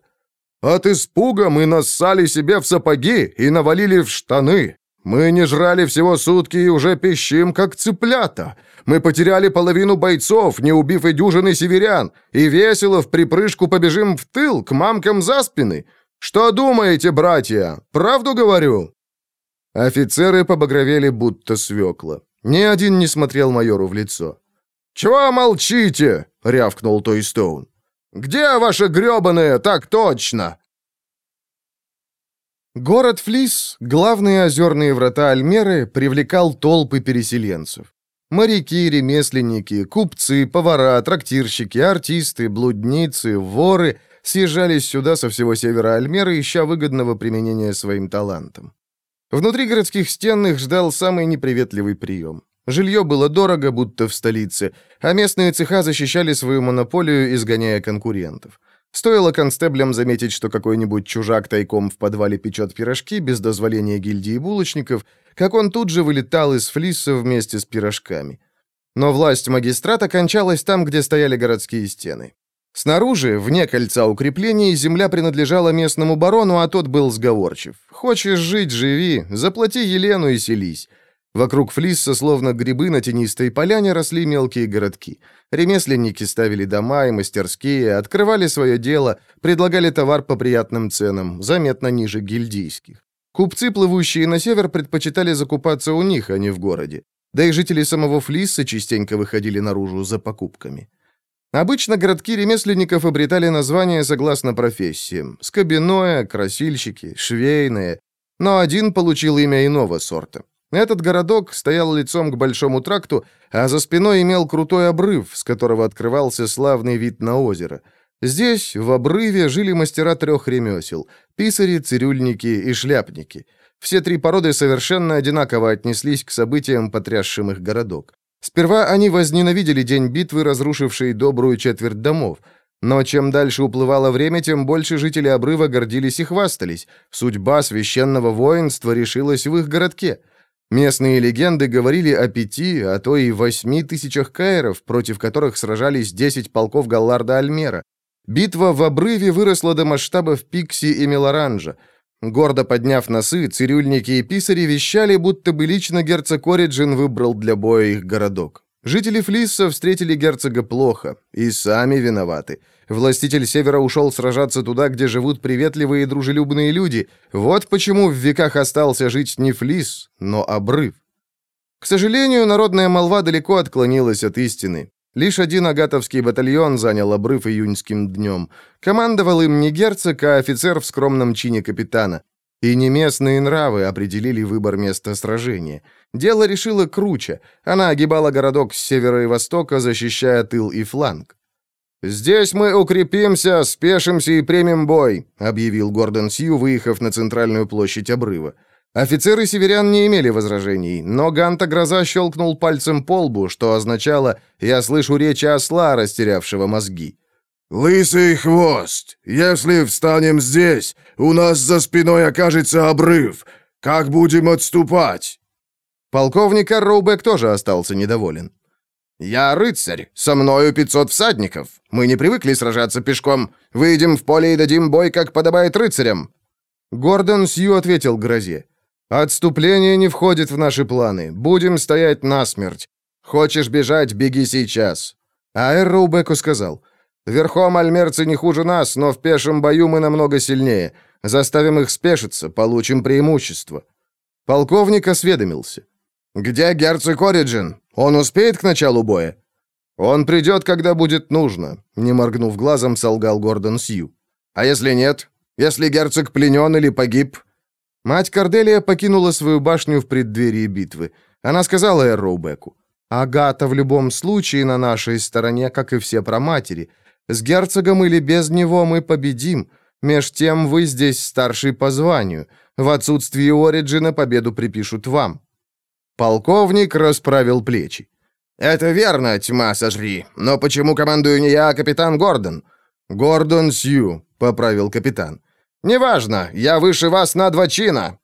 Speaker 1: От испуга мы нассали себе в сапоги и навалили в штаны. Мы не жрали всего сутки и уже пищим, как цыплята. Мы потеряли половину бойцов, не убив и дюжины северян, и весело в припрыжку побежим в тыл, к мамкам за спины. Что думаете, братья? Правду говорю?» Офицеры побагровели, будто свекла. Ни один не смотрел майору в лицо.
Speaker 2: «Чего молчите?» — рявкнул Той Стоун. «Где ваши гребаные, так точно?»
Speaker 1: Город Флис, главные озерные врата Альмеры, привлекал толпы переселенцев. Моряки, ремесленники, купцы, повара, трактирщики, артисты, блудницы, воры съезжались сюда со всего севера Альмеры, ища выгодного применения своим талантам. Внутри городских стен их ждал самый неприветливый прием. Жилье было дорого, будто в столице, а местные цеха защищали свою монополию, изгоняя конкурентов. Стоило констеблям заметить, что какой-нибудь чужак тайком в подвале печет пирожки без дозволения гильдии булочников, как он тут же вылетал из флиса вместе с пирожками. Но власть магистрата кончалась там, где стояли городские стены. Снаружи, вне кольца укреплений, земля принадлежала местному барону, а тот был сговорчив. «Хочешь жить – живи, заплати Елену и селись». Вокруг Флисса, словно грибы на тенистой поляне, росли мелкие городки. Ремесленники ставили дома и мастерские, открывали свое дело, предлагали товар по приятным ценам, заметно ниже гильдийских. Купцы, плывущие на север, предпочитали закупаться у них, а не в городе. Да и жители самого Флисса частенько выходили наружу за покупками. Обычно городки ремесленников обретали названия согласно профессиям. Скобяное, красильщики, швейные. Но один получил имя иного сорта. Этот городок стоял лицом к большому тракту, а за спиной имел крутой обрыв, с которого открывался славный вид на озеро. Здесь, в обрыве, жили мастера трех ремесел — писари, цирюльники и шляпники. Все три породы совершенно одинаково отнеслись к событиям, потрясшим их городок. Сперва они возненавидели день битвы, разрушившей добрую четверть домов. Но чем дальше уплывало время, тем больше жители обрыва гордились и хвастались. Судьба священного воинства решилась в их городке — Местные легенды говорили о пяти, а то и восьми тысячах каэров, против которых сражались десять полков Галларда Альмера. Битва в обрыве выросла до масштабов Пикси и Мелоранжа. Гордо подняв носы, цирюльники и писари вещали, будто бы лично герцог Ориджин выбрал для боя их городок. Жители Флисса встретили герцога плохо, и сами виноваты. Властитель Севера ушел сражаться туда, где живут приветливые и дружелюбные люди. Вот почему в веках остался жить не Флис, но обрыв. К сожалению, народная молва далеко отклонилась от истины. Лишь один агатовский батальон занял обрыв июньским днем. Командовал им не герцог, а офицер в скромном чине капитана. И не местные нравы определили выбор места сражения. Дело решило круче. Она огибала городок с севера и востока, защищая тыл и фланг. «Здесь мы укрепимся, спешимся и примем бой», — объявил Гордон Сью, выехав на центральную площадь обрыва. Офицеры северян не имели возражений, но Ганта Гроза щелкнул пальцем по лбу, что означало «я слышу речь осла, растерявшего мозги».
Speaker 2: «Лысый хвост! Если встанем здесь, у нас за спиной окажется обрыв. Как будем отступать?»
Speaker 1: Полковник Арроубек тоже остался недоволен. «Я рыцарь, со мною 500 всадников. Мы не привыкли сражаться пешком. Выйдем в поле и дадим бой, как подобает рыцарям». Гордон Сью ответил грозе. «Отступление не входит в наши планы. Будем стоять насмерть. Хочешь бежать, беги сейчас». А Эрроубеку сказал, «Верхом альмерцы не хуже нас, но в пешем бою мы намного сильнее. Заставим их спешиться, получим преимущество». Полковник осведомился. «Где герцог Ориджин? Он успеет к началу боя?» «Он придет, когда будет нужно», — не моргнув глазом, солгал Гордон Сью. «А если нет? Если герцог пленен или погиб?» Мать Корделия покинула свою башню в преддверии битвы. Она сказала Эрроубеку, «Агата в любом случае на нашей стороне, как и все проматери. С герцогом или без него мы победим. Меж тем вы здесь старший по званию. В отсутствие Ориджина победу припишут вам». Полковник расправил плечи. «Это верно, тьма сожри. Но почему командую не я, а капитан Гордон?» «Гордон Сью», — поправил капитан. «Неважно, я выше вас на два чина».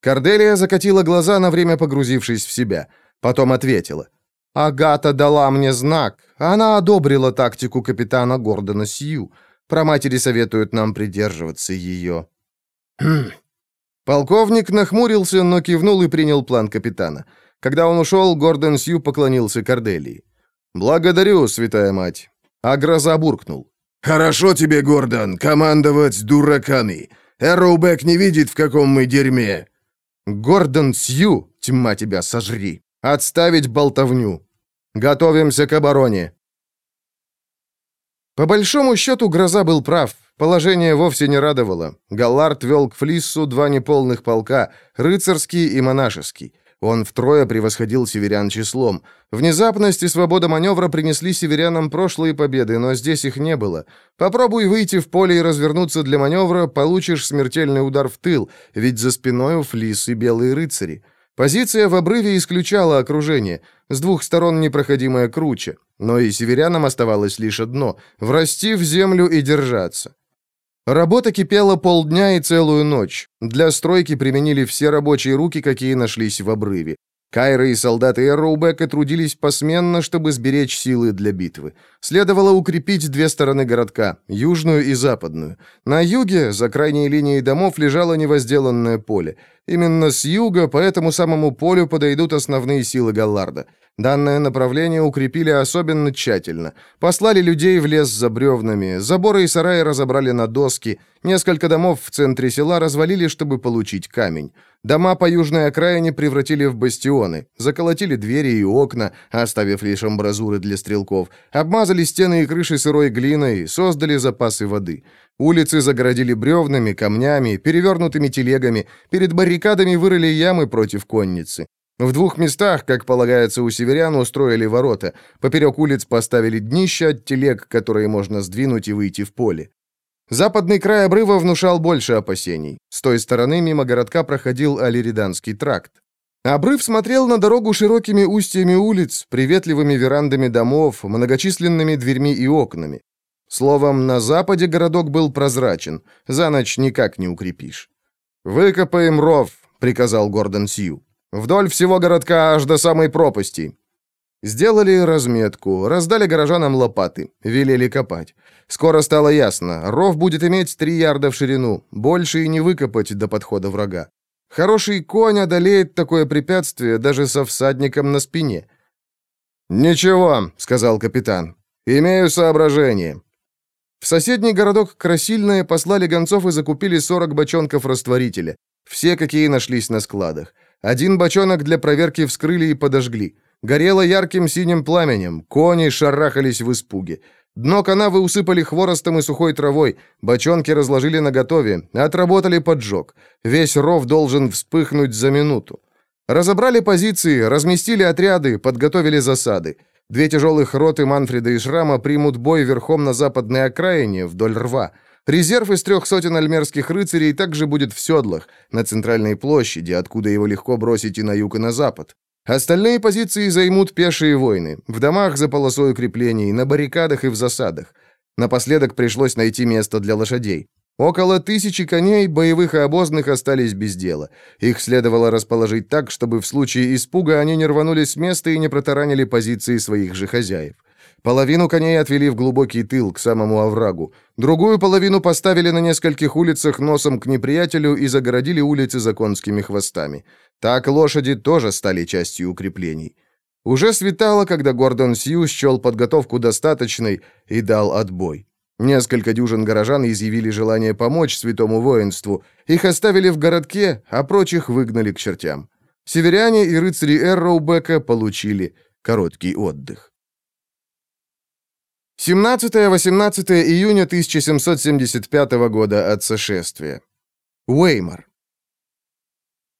Speaker 1: Корделия закатила глаза, на время погрузившись в себя. Потом ответила. «Агата дала мне знак. Она одобрила тактику капитана Гордона Сью. Проматери советуют нам придерживаться ее». «Хм, Полковник нахмурился, но кивнул и принял план капитана. Когда он ушел, Гордон Сью поклонился Корделии. «Благодарю, святая мать». А гроза буркнул.
Speaker 2: «Хорошо тебе, Гордон, командовать дураками. Эрроубек не видит, в каком мы дерьме».
Speaker 1: «Гордон Сью, тьма тебя сожри. Отставить болтовню. Готовимся к обороне». По большому счету, гроза был прав. Положение вовсе не радовало. Галлард вел к Флиссу два неполных полка, рыцарский и монашеский. Он втрое превосходил северян числом. Внезапность и свобода маневра принесли северянам прошлые победы, но здесь их не было. Попробуй выйти в поле и развернуться для маневра, получишь смертельный удар в тыл, ведь за спиной у флис и белые рыцари. Позиция в обрыве исключала окружение. С двух сторон непроходимая круче. Но и северянам оставалось лишь одно — врасти в землю и держаться. Работа кипела полдня и целую ночь. Для стройки применили все рабочие руки, какие нашлись в обрыве. Кайры и солдаты Эрроубека трудились посменно, чтобы сберечь силы для битвы. Следовало укрепить две стороны городка, южную и западную. На юге, за крайней линией домов, лежало невозделанное поле. Именно с юга по этому самому полю подойдут основные силы Галларда. Данное направление укрепили особенно тщательно. Послали людей в лес за бревнами, заборы и сараи разобрали на доски, несколько домов в центре села развалили, чтобы получить камень. Дома по южной окраине превратили в бастионы, заколотили двери и окна, оставив лишь амбразуры для стрелков, обмазали стены и крыши сырой глиной, создали запасы воды. Улицы загородили бревнами, камнями, перевернутыми телегами, перед баррикадами вырыли ямы против конницы. В двух местах, как полагается у северян, устроили ворота. Поперек улиц поставили днища от телег, которые можно сдвинуть и выйти в поле. Западный край обрыва внушал больше опасений. Той стороны мимо городка проходил Алириданский тракт. Обрыв смотрел на дорогу широкими устьями улиц, приветливыми верандами домов, многочисленными дверьми и окнами. Словом, на западе городок был прозрачен, за ночь никак не укрепишь. «Выкопаем ров», — приказал Гордон Сью. Вдоль всего городка аж до самой пропасти. Сделали разметку, раздали горожанам лопаты, велели копать. Скоро стало ясно, ров будет иметь три ярда в ширину, больше и не выкопать до подхода врага. Хороший конь одолеет такое препятствие даже со всадником на спине. «Ничего», — сказал капитан, — «имею соображение». В соседний городок Красильное послали гонцов и закупили 40 бочонков растворителя, все, какие нашлись на складах. Один бочонок для проверки вскрыли и подожгли. Горело ярким синим пламенем, кони шарахались в испуге. Дно канавы усыпали хворостом и сухой травой, бочонки разложили наготове, отработали поджог. Весь ров должен вспыхнуть за минуту. Разобрали позиции, разместили отряды, подготовили засады. Две тяжелых роты Манфреда и Шрама примут бой верхом на западной окраине, вдоль рва. Резерв из трех сотен альмерских рыцарей также будет в седлах, на центральной площади, откуда его легко бросить и на юг, и на запад. Остальные позиции займут пешие войны, в домах за полосой укреплений, на баррикадах и в засадах. Напоследок пришлось найти место для лошадей. Около тысячи коней, боевых и обозных, остались без дела. Их следовало расположить так, чтобы в случае испуга они не рванулись с места и не протаранили позиции своих же хозяев. Половину коней отвели в глубокий тыл, к самому оврагу. Другую половину поставили на нескольких улицах носом к неприятелю и загородили улицы законскими хвостами. Так лошади тоже стали частью укреплений. Уже светало, когда Гордон Сью счел подготовку достаточной и дал отбой. Несколько дюжин горожан изъявили желание помочь святому воинству. Их оставили в городке, а прочих выгнали к чертям. Северяне и рыцари Эрроубека получили короткий отдых. 17-18 июня 1775 года от сошествия. Уэймор.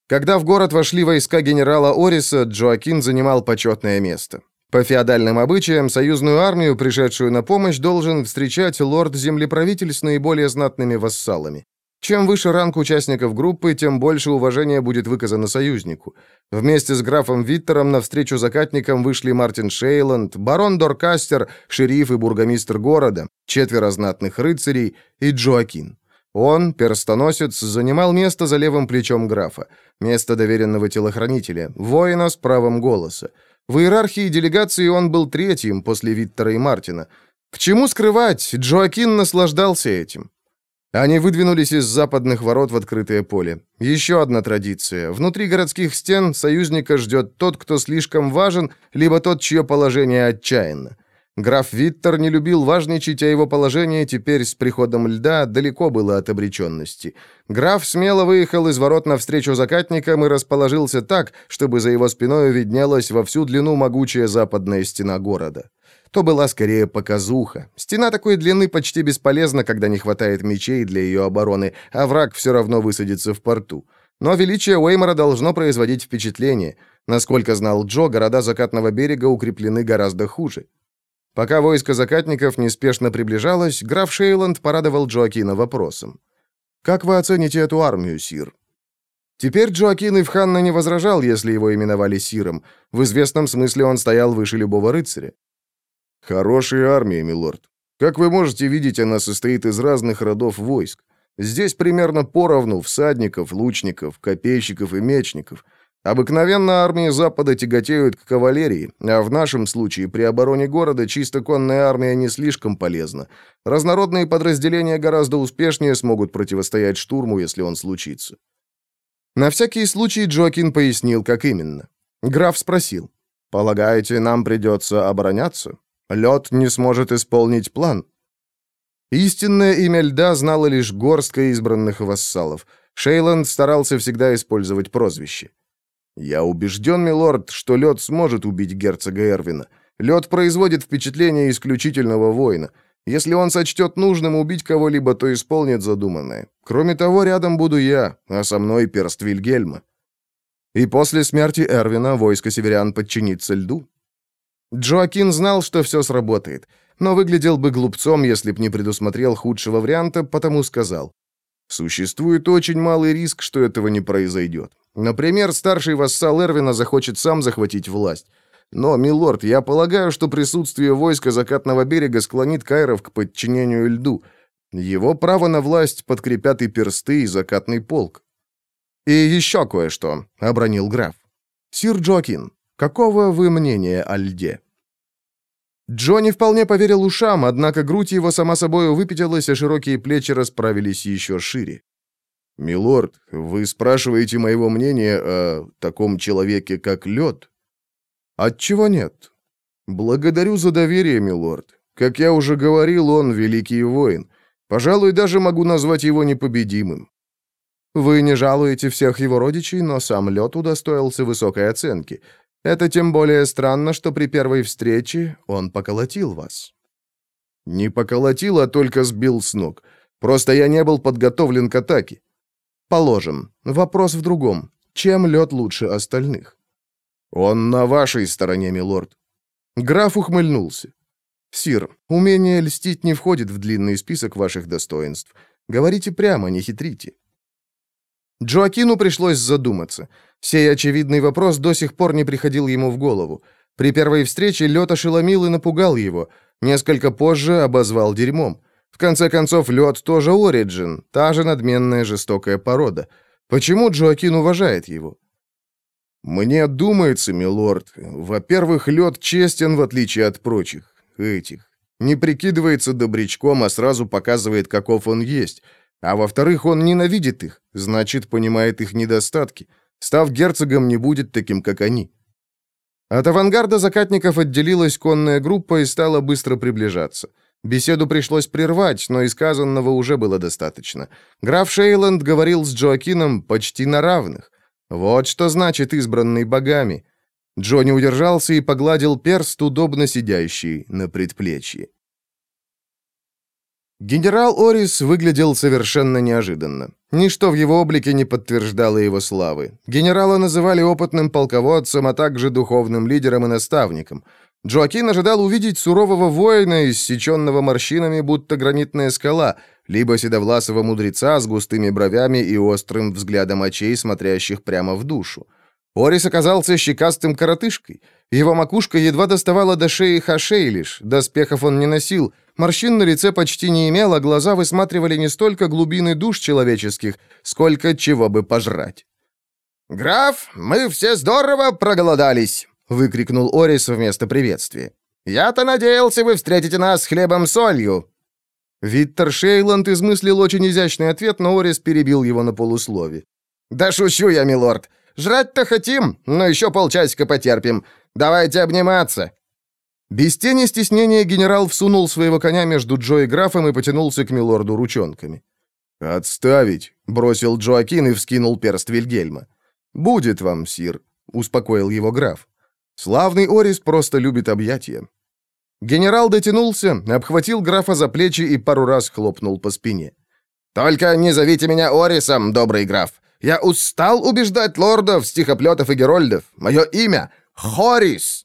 Speaker 1: Когда в город вошли войска генерала Ориса, Джоакин занимал почетное место. По феодальным обычаям, союзную армию, пришедшую на помощь, должен встречать лорд-землеправитель с наиболее знатными вассалами. Чем выше ранг участников группы, тем больше уважения будет выказано союзнику. Вместе с графом Виттером навстречу закатникам вышли Мартин Шейланд, барон Доркастер, шериф и бургомистр города, четверо знатных рыцарей и Джоакин. Он, перстоносец, занимал место за левым плечом графа, место доверенного телохранителя, воина с правом голоса. В иерархии делегации он был третьим после Виттера и Мартина. К чему скрывать, Джоакин наслаждался этим. Они выдвинулись из западных ворот в открытое поле. Еще одна традиция. Внутри городских стен союзника ждет тот, кто слишком важен, либо тот, чье положение отчаянно. Граф Виттер не любил важничать, а его положение теперь с приходом льда далеко было от обреченности. Граф смело выехал из ворот навстречу закатникам и расположился так, чтобы за его спиной виднелась во всю длину могучая западная стена города то была скорее показуха. Стена такой длины почти бесполезна, когда не хватает мечей для ее обороны, а враг все равно высадится в порту. Но величие Уэймора должно производить впечатление. Насколько знал Джо, города закатного берега укреплены гораздо хуже. Пока войско закатников неспешно приближалось, граф Шейланд порадовал Джоакина вопросом. «Как вы оцените эту армию, Сир?» Теперь Джоакин Ивханна не возражал, если его именовали Сиром. В известном смысле он стоял выше любого рыцаря. «Хорошая армия, милорд. Как вы можете видеть, она состоит из разных родов войск. Здесь примерно поровну всадников, лучников, копейщиков и мечников. Обыкновенно армии Запада тяготеют к кавалерии, а в нашем случае при обороне города чисто конная армия не слишком полезна. Разнородные подразделения гораздо успешнее смогут противостоять штурму, если он случится. На всякий случай Джокин пояснил, как именно. Граф спросил, «Полагаете, нам придется обороняться? Лед не сможет исполнить план?» Истинное имя льда знала лишь горстка избранных вассалов. Шейланд старался всегда использовать прозвище. «Я убежден, милорд, что лед сможет убить герцога Эрвина. Лед производит впечатление исключительного воина. Если он сочтет нужным убить кого-либо, то исполнит задуманное. Кроме того, рядом буду я, а со мной перст Вильгельма». И после смерти Эрвина войско северян подчинится льду. Джоакин знал, что все сработает но выглядел бы глупцом, если б не предусмотрел худшего варианта, потому сказал. Существует очень малый риск, что этого не произойдет. Например, старший вассал Эрвина захочет сам захватить власть. Но, милорд, я полагаю, что присутствие войска закатного берега склонит Кайров к подчинению льду. Его право на власть подкрепят и персты, и закатный полк. «И еще кое-что», — обронил граф. «Сир Джоакин, какого вы мнения о льде?» Джонни вполне поверил ушам, однако грудь его сама собой выпятилась, а широкие плечи расправились еще шире. «Милорд, вы спрашиваете моего мнения о таком человеке, как лед?» «Отчего нет?» «Благодарю за доверие, милорд. Как я уже говорил, он великий воин. Пожалуй, даже могу назвать его непобедимым». «Вы не жалуете всех его родичей, но сам лед удостоился высокой оценки. Это тем более странно, что при первой встрече он поколотил вас. Не поколотил, а только сбил с ног. Просто я не был подготовлен к атаке. Положим. Вопрос в другом. Чем лед лучше остальных? Он на вашей стороне, милорд. Граф ухмыльнулся. Сир, умение льстить не входит в длинный список ваших достоинств. Говорите прямо, не хитрите. Джоакину пришлось задуматься. Сей очевидный вопрос до сих пор не приходил ему в голову. При первой встрече лед ошеломил и напугал его. Несколько позже обозвал дерьмом. В конце концов, лед тоже Ориджин, та же надменная жестокая порода. Почему Джоакин уважает его? «Мне думается, милорд, во-первых, лед честен, в отличие от прочих, этих. Не прикидывается добрячком, а сразу показывает, каков он есть. А во-вторых, он ненавидит их, значит, понимает их недостатки. Став герцогом, не будет таким, как они. От авангарда закатников отделилась конная группа и стала быстро приближаться. Беседу пришлось прервать, но и сказанного уже было достаточно. Граф Шейланд говорил с Джоакином почти на равных. Вот что значит избранный богами. Джо не удержался и погладил перст, удобно сидящий на предплечье. Генерал Орис выглядел совершенно неожиданно. Ничто в его облике не подтверждало его славы. Генерала называли опытным полководцем, а также духовным лидером и наставником. Джоакин ожидал увидеть сурового воина, иссеченного морщинами, будто гранитная скала, либо седовласого мудреца с густыми бровями и острым взглядом очей, смотрящих прямо в душу. Орис оказался щекастым коротышкой. Его макушка едва доставала до шеи Хашей лишь, доспехов он не носил, морщин на лице почти не имел, а глаза высматривали не столько глубины душ человеческих, сколько чего бы пожрать.
Speaker 3: «Граф, мы все здорово проголодались!» — выкрикнул Орис вместо приветствия. «Я-то надеялся, вы встретите нас хлебом-солью!»
Speaker 1: Виттер Шейланд измыслил очень изящный ответ, но Орис перебил его на полуслове.
Speaker 3: «Да шучу я, милорд! Жрать-то хотим, но еще полчасика потерпим. Давайте обниматься!»
Speaker 1: Без тени стеснения генерал всунул своего коня между Джо и графом и потянулся к милорду ручонками. «Отставить!» — бросил Джоакин и вскинул перст Вильгельма. «Будет вам, сир», — успокоил его граф. «Славный Орис просто любит объятия». Генерал дотянулся, обхватил графа за плечи и пару раз хлопнул по спине.
Speaker 3: «Только не зовите меня Орисом, добрый граф. Я устал убеждать лордов, стихоплетов и герольдов. Мое имя — Хорис!»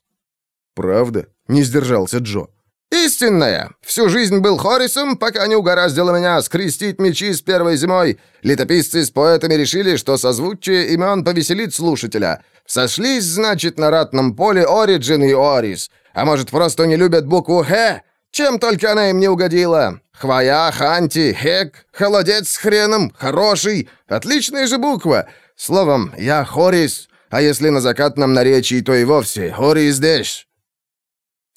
Speaker 1: «Правда?» — не сдержался Джо.
Speaker 3: «Истинная! Всю жизнь был Хорисом, пока не угораздило меня скрестить мечи с первой зимой. Летописцы с поэтами решили, что созвучие имен повеселит слушателя. Сошлись, значит, на ратном поле Ориджин и Орис. А может, просто не любят букву «Х»? Чем только она им не угодила. Хвоя, Ханти, Хек, Холодец с хреном, Хороший. Отличная же буква. Словом, я Хорис, а если на закатном наречии, то и вовсе Хорис Дэш.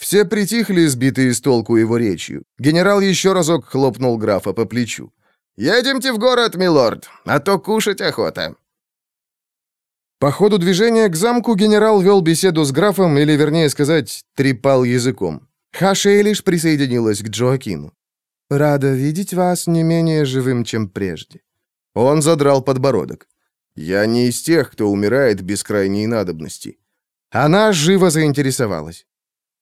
Speaker 1: Все притихли, сбитые с толку его речью. Генерал еще разок хлопнул графа по плечу.
Speaker 3: «Едемте в город, милорд, а то кушать охота».
Speaker 1: По ходу движения к замку генерал вел беседу с графом, или, вернее сказать, трепал языком. Хашей лишь присоединилась к Джоакину. «Рада видеть вас не менее живым, чем прежде». Он задрал подбородок. «Я не из тех, кто умирает без крайней надобности». Она живо заинтересовалась.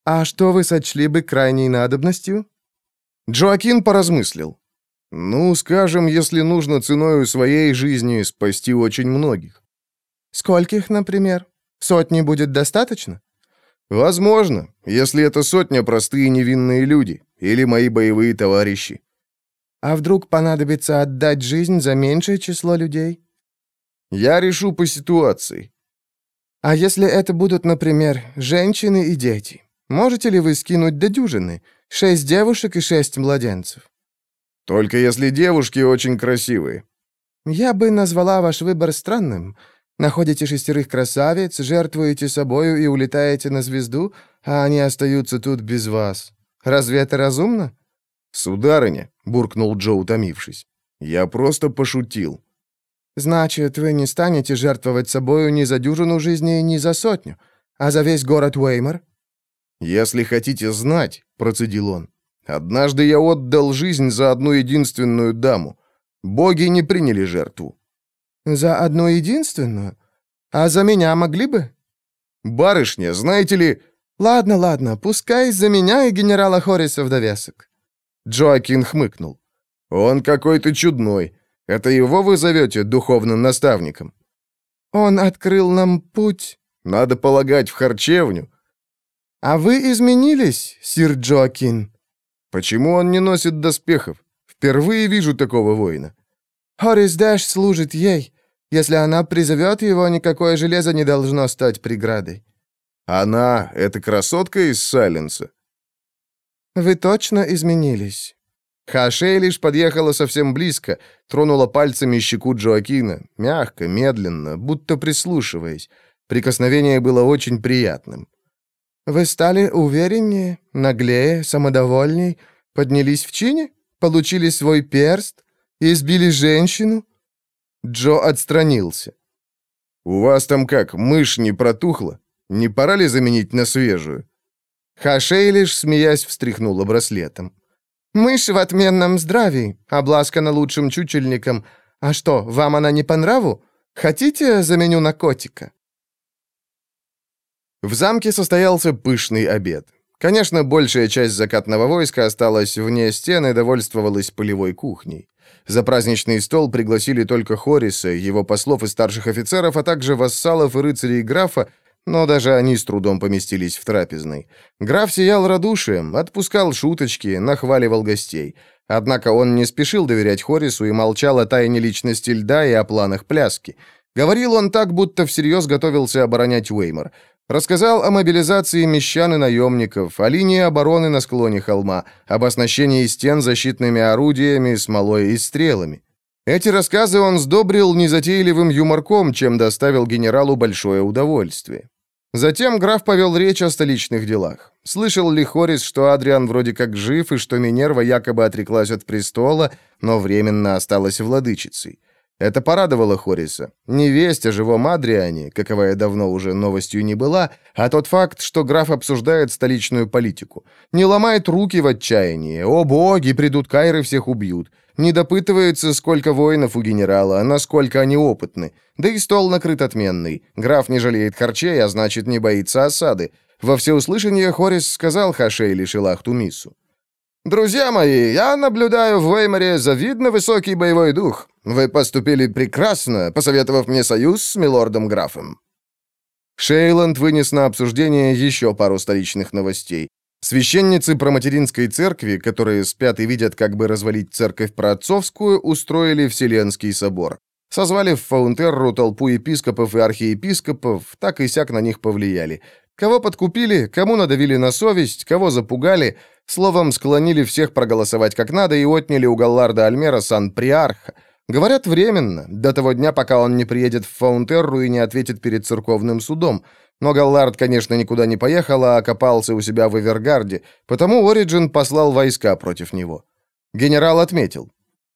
Speaker 1: «А что вы сочли бы крайней надобностью?» Джоакин поразмыслил. «Ну, скажем, если нужно ценой своей жизни спасти очень многих». «Скольких, например? Сотни будет достаточно?» «Возможно, если это сотня простые невинные люди или мои боевые товарищи». «А вдруг понадобится отдать жизнь за меньшее число людей?» «Я решу по ситуации». «А если это будут, например, женщины и дети?» Можете ли вы скинуть до дюжины? Шесть девушек и шесть младенцев». «Только если девушки очень красивые». «Я бы назвала ваш выбор странным. Находите шестерых красавиц, жертвуете собою и улетаете на звезду, а они остаются тут без вас. Разве это разумно?» «Сударыня», — буркнул Джо, утомившись, — «я просто пошутил». «Значит, вы не станете жертвовать собою ни за дюжину жизней, ни за сотню, а за весь город Уэймор?» «Если хотите знать», — процедил он, — «однажды я отдал жизнь за одну единственную даму. Боги не приняли жертву». «За одну единственную? А за меня могли бы?» «Барышня, знаете ли...» «Ладно, ладно, пускай за меня и генерала Хориса в довесок». Джоакин хмыкнул. «Он какой-то чудной. Это его вы зовете духовным наставником?» «Он открыл нам путь...» «Надо полагать, в харчевню. «А вы изменились, сир Джоакин?» «Почему он не носит доспехов? Впервые вижу такого воина». «Хорис Дэш служит ей. Если она призовет его, никакое железо не должно стать преградой». «Она — это красотка из Сайленса?» «Вы точно изменились?» Хашей лишь подъехала совсем близко, тронула пальцами щеку Джоакина, мягко, медленно, будто прислушиваясь. Прикосновение было очень приятным. Вы стали увереннее, наглее, самодовольней, поднялись в чине, получили свой перст, избили женщину?» Джо отстранился. «У вас там как, мышь не протухла? Не пора ли заменить на свежую?» Хашей лишь, смеясь, встряхнула браслетом. «Мышь в отменном здравии, обласкана лучшим чучельником. А что, вам она не по нраву? Хотите, заменю на котика?» В замке состоялся пышный обед. Конечно, большая часть закатного войска осталась вне стен и довольствовалась полевой кухней. За праздничный стол пригласили только Хориса, его послов и старших офицеров, а также вассалов и рыцарей графа, но даже они с трудом поместились в трапезной. Граф сиял радушием, отпускал шуточки, нахваливал гостей. Однако он не спешил доверять Хорису и молчал о тайне личности льда и о планах пляски. Говорил он так, будто всерьез готовился оборонять Уэймор. Рассказал о мобилизации мещан и наемников, о линии обороны на склоне холма, об оснащении стен защитными орудиями, смолой и стрелами. Эти рассказы он сдобрил незатейливым юморком, чем доставил генералу большое удовольствие. Затем граф повел речь о столичных делах. Слышал ли Хорис, что Адриан вроде как жив, и что Минерва якобы отреклась от престола, но временно осталась владычицей. Это порадовало Хориса. Не весть о живом Адриане, каковая давно уже новостью не была, а тот факт, что граф обсуждает столичную политику. Не ломает руки в отчаянии. О боги, придут кайры, всех убьют. Не допытывается, сколько воинов у генерала, насколько они опытны. Да и стол накрыт отменный. Граф не жалеет харчей, а значит, не боится осады. Во всеуслышание Хорис сказал Хашей Шилахту Мису.
Speaker 3: «Друзья мои, я наблюдаю в Веймаре завидно высокий боевой дух. Вы поступили прекрасно, посоветовав мне союз с милордом-графом».
Speaker 1: Шейланд вынес на обсуждение еще пару столичных новостей. Священницы проматеринской церкви, которые спят и видят, как бы развалить церковь проотцовскую, устроили Вселенский собор. Созвали в Фаунтерру толпу епископов и архиепископов, так и сяк на них повлияли. Кого подкупили, кому надавили на совесть, кого запугали, словом, склонили всех проголосовать как надо и отняли у Галларда Альмера сан приарха. Говорят, временно, до того дня, пока он не приедет в Фаунтерру и не ответит перед церковным судом. Но Галлард, конечно, никуда не поехал, а окопался у себя в Эвергарде, потому Ориджин послал войска против него. Генерал отметил.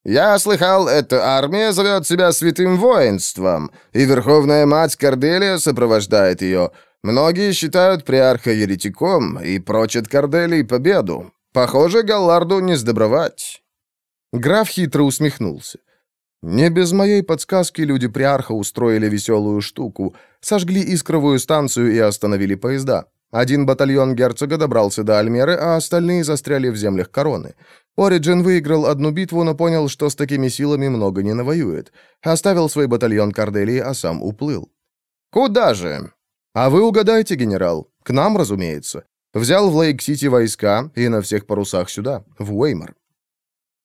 Speaker 3: «Я слыхал, эта армия зовет себя святым воинством, и Верховная Мать Корделия сопровождает ее. Многие считают приарха еретиком и прочат Корделии победу. Похоже, Галларду не сдобровать».
Speaker 1: Граф хитро усмехнулся. Не без моей подсказки люди Приарха устроили веселую штуку. Сожгли искровую станцию и остановили поезда. Один батальон герцога добрался до Альмеры, а остальные застряли в землях короны. Ориджин выиграл одну битву, но понял, что с такими силами много не навоюет. Оставил свой батальон Корделии, а сам уплыл.
Speaker 3: «Куда же?»
Speaker 1: «А вы угадайте, генерал. К нам, разумеется. Взял в Лейк-Сити войска и на всех парусах сюда, в Уэймор».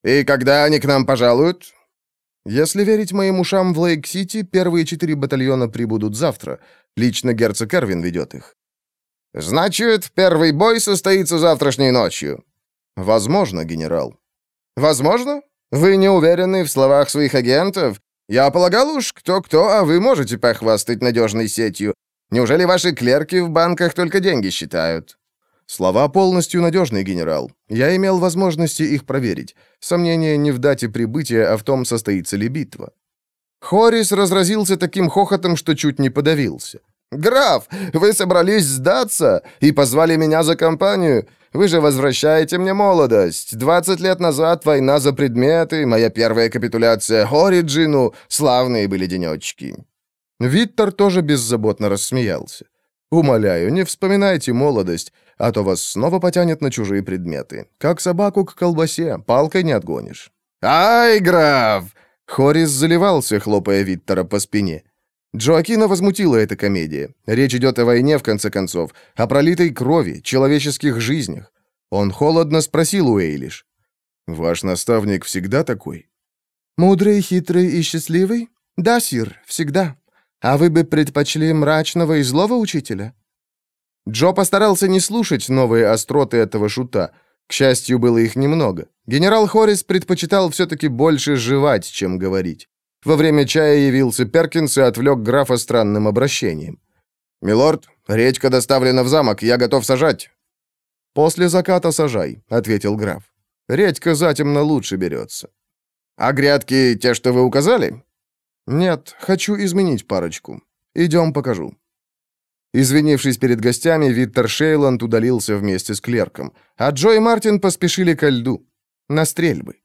Speaker 3: «И когда они к нам пожалуют?»
Speaker 1: Если верить моим ушам в Лейк-Сити, первые четыре батальона прибудут завтра. Лично герцог Эрвин ведет их.
Speaker 3: Значит, первый бой состоится завтрашней ночью.
Speaker 1: Возможно, генерал.
Speaker 3: Возможно? Вы не уверены в словах своих агентов? Я полагал уж кто-кто, а вы можете похвастать надежной сетью. Неужели ваши клерки в банках только деньги считают?
Speaker 1: Слова полностью надежные, генерал. Я имел возможности их проверить. Сомнение не в дате прибытия, а в том, состоится ли битва. Хорис разразился таким хохотом, что чуть не подавился.
Speaker 3: «Граф, вы собрались сдаться и позвали меня за компанию. Вы же возвращаете мне молодость. Двадцать лет назад война за предметы, моя первая капитуляция Ориджину. Славные были денечки».
Speaker 1: Виттер тоже беззаботно рассмеялся. «Умоляю, не вспоминайте молодость а то вас снова потянет на чужие предметы. Как собаку к колбасе, палкой не отгонишь».
Speaker 3: «Ай, граф!»
Speaker 1: Хорис заливался, хлопая Виттера по спине. Джоакина возмутила эта комедия. Речь идет о войне, в конце концов, о пролитой крови, человеческих жизнях. Он холодно спросил у Эйлиш. «Ваш наставник всегда такой?» «Мудрый, хитрый и счастливый? Да, сир, всегда. А вы бы предпочли мрачного и злого учителя?» Джо постарался не слушать новые остроты этого шута. К счастью, было их немного. Генерал Хоррис предпочитал все-таки больше жевать, чем говорить. Во время чая явился Перкинс и отвлек графа странным обращением.
Speaker 3: «Милорд, речка доставлена в замок, я готов сажать».
Speaker 1: «После заката сажай», — ответил граф. «Редька затемно лучше берется».
Speaker 3: «А грядки те, что вы указали?»
Speaker 1: «Нет, хочу изменить парочку. Идем покажу». Извинившись перед гостями, Виттер Шейланд удалился вместе с клерком, а Джо и Мартин поспешили ко льду. На стрельбы.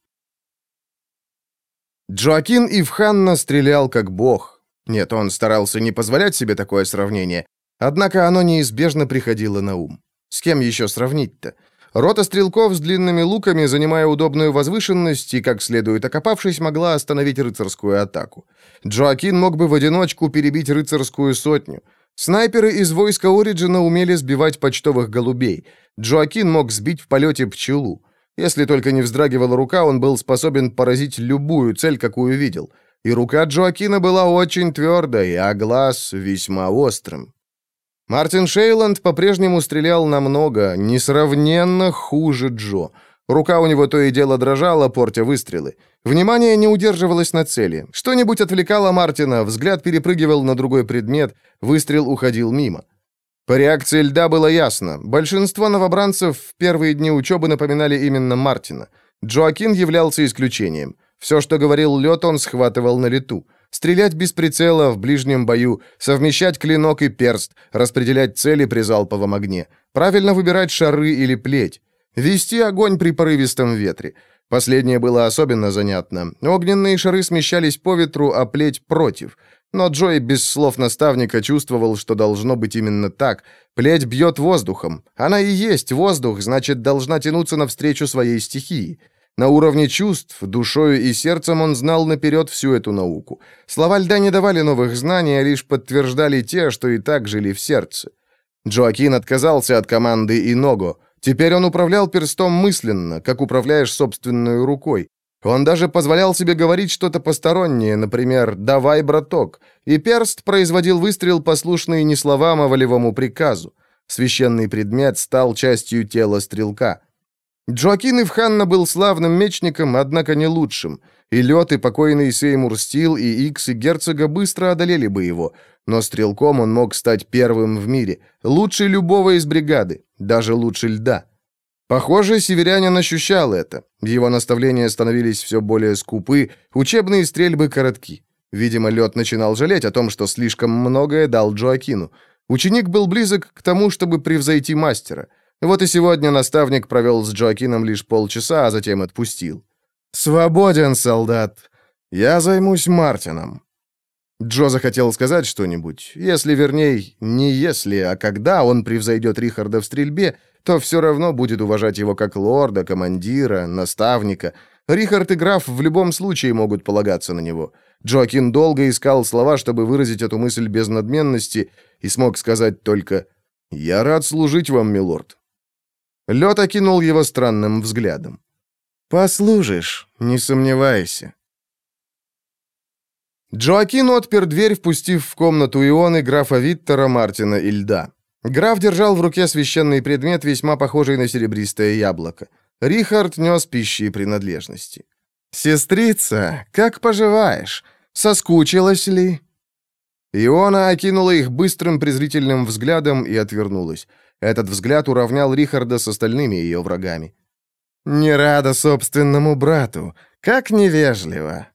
Speaker 1: Джоакин Ивханна стрелял как бог. Нет, он старался не позволять себе такое сравнение, однако оно неизбежно приходило на ум. С кем еще сравнить-то? Рота стрелков с длинными луками, занимая удобную возвышенность и, как следует окопавшись, могла остановить рыцарскую атаку. Джоакин мог бы в одиночку перебить рыцарскую сотню — Снайперы из войска Ориджина умели сбивать почтовых голубей. Джоакин мог сбить в полете пчелу. Если только не вздрагивала рука, он был способен поразить любую цель, какую видел. И рука Джоакина была очень твердой, а глаз весьма острым. Мартин Шейланд по-прежнему стрелял намного, несравненно хуже Джо. Рука у него то и дело дрожала, портя выстрелы. Внимание не удерживалось на цели. Что-нибудь отвлекало Мартина, взгляд перепрыгивал на другой предмет, выстрел уходил мимо. По реакции льда было ясно. Большинство новобранцев в первые дни учебы напоминали именно Мартина. Джоакин являлся исключением. Все, что говорил лед, он схватывал на лету. Стрелять без прицела в ближнем бою, совмещать клинок и перст, распределять цели при залповом огне, правильно выбирать шары или плеть. Вести огонь при порывистом ветре. Последнее было особенно занятно. Огненные шары смещались по ветру, а плеть против. Но Джой без слов наставника чувствовал, что должно быть именно так. Плеть бьет воздухом. Она и есть воздух, значит, должна тянуться навстречу своей стихии. На уровне чувств, душою и сердцем он знал наперед всю эту науку. Слова льда не давали новых знаний, а лишь подтверждали те, что и так жили в сердце. Джоакин отказался от команды Иного. Теперь он управлял перстом мысленно, как управляешь собственной рукой. Он даже позволял себе говорить что-то постороннее, например, «давай, браток», и перст производил выстрел, послушный не словам, а волевому приказу. Священный предмет стал частью тела стрелка. Джоакин Ивханна был славным мечником, однако не лучшим. И лед, и покойный Сеймур Стил, и Икс, и герцога быстро одолели бы его. Но стрелком он мог стать первым в мире. Лучше любого из бригады, даже лучше льда. Похоже, северянин ощущал это. Его наставления становились все более скупы, учебные стрельбы коротки. Видимо, лед начинал жалеть о том, что слишком многое дал Джоакину. Ученик был близок к тому, чтобы превзойти мастера. Вот и сегодня наставник провел с Джоакином лишь полчаса, а затем отпустил. «Свободен, солдат. Я займусь Мартином». Джо захотел сказать что-нибудь. Если, вернее, не если, а когда он превзойдет Рихарда в стрельбе, то все равно будет уважать его как лорда, командира, наставника. Рихард и граф в любом случае могут полагаться на него. Джоакин долго искал слова, чтобы выразить эту мысль без надменности, и смог сказать только «Я рад служить вам, милорд». Лед окинул его странным взглядом. «Послужишь, не сомневайся». Джоакин отпер дверь, впустив в комнату Ионы графа Виттера, Мартина и Льда. Граф держал в руке священный предмет, весьма похожий на серебристое яблоко. Рихард нес пищи и принадлежности. «Сестрица, как поживаешь? Соскучилась ли?» Иона окинула их быстрым презрительным взглядом и отвернулась. Этот взгляд уравнял Рихарда с остальными ее врагами. «Не рада собственному брату. Как невежливо!»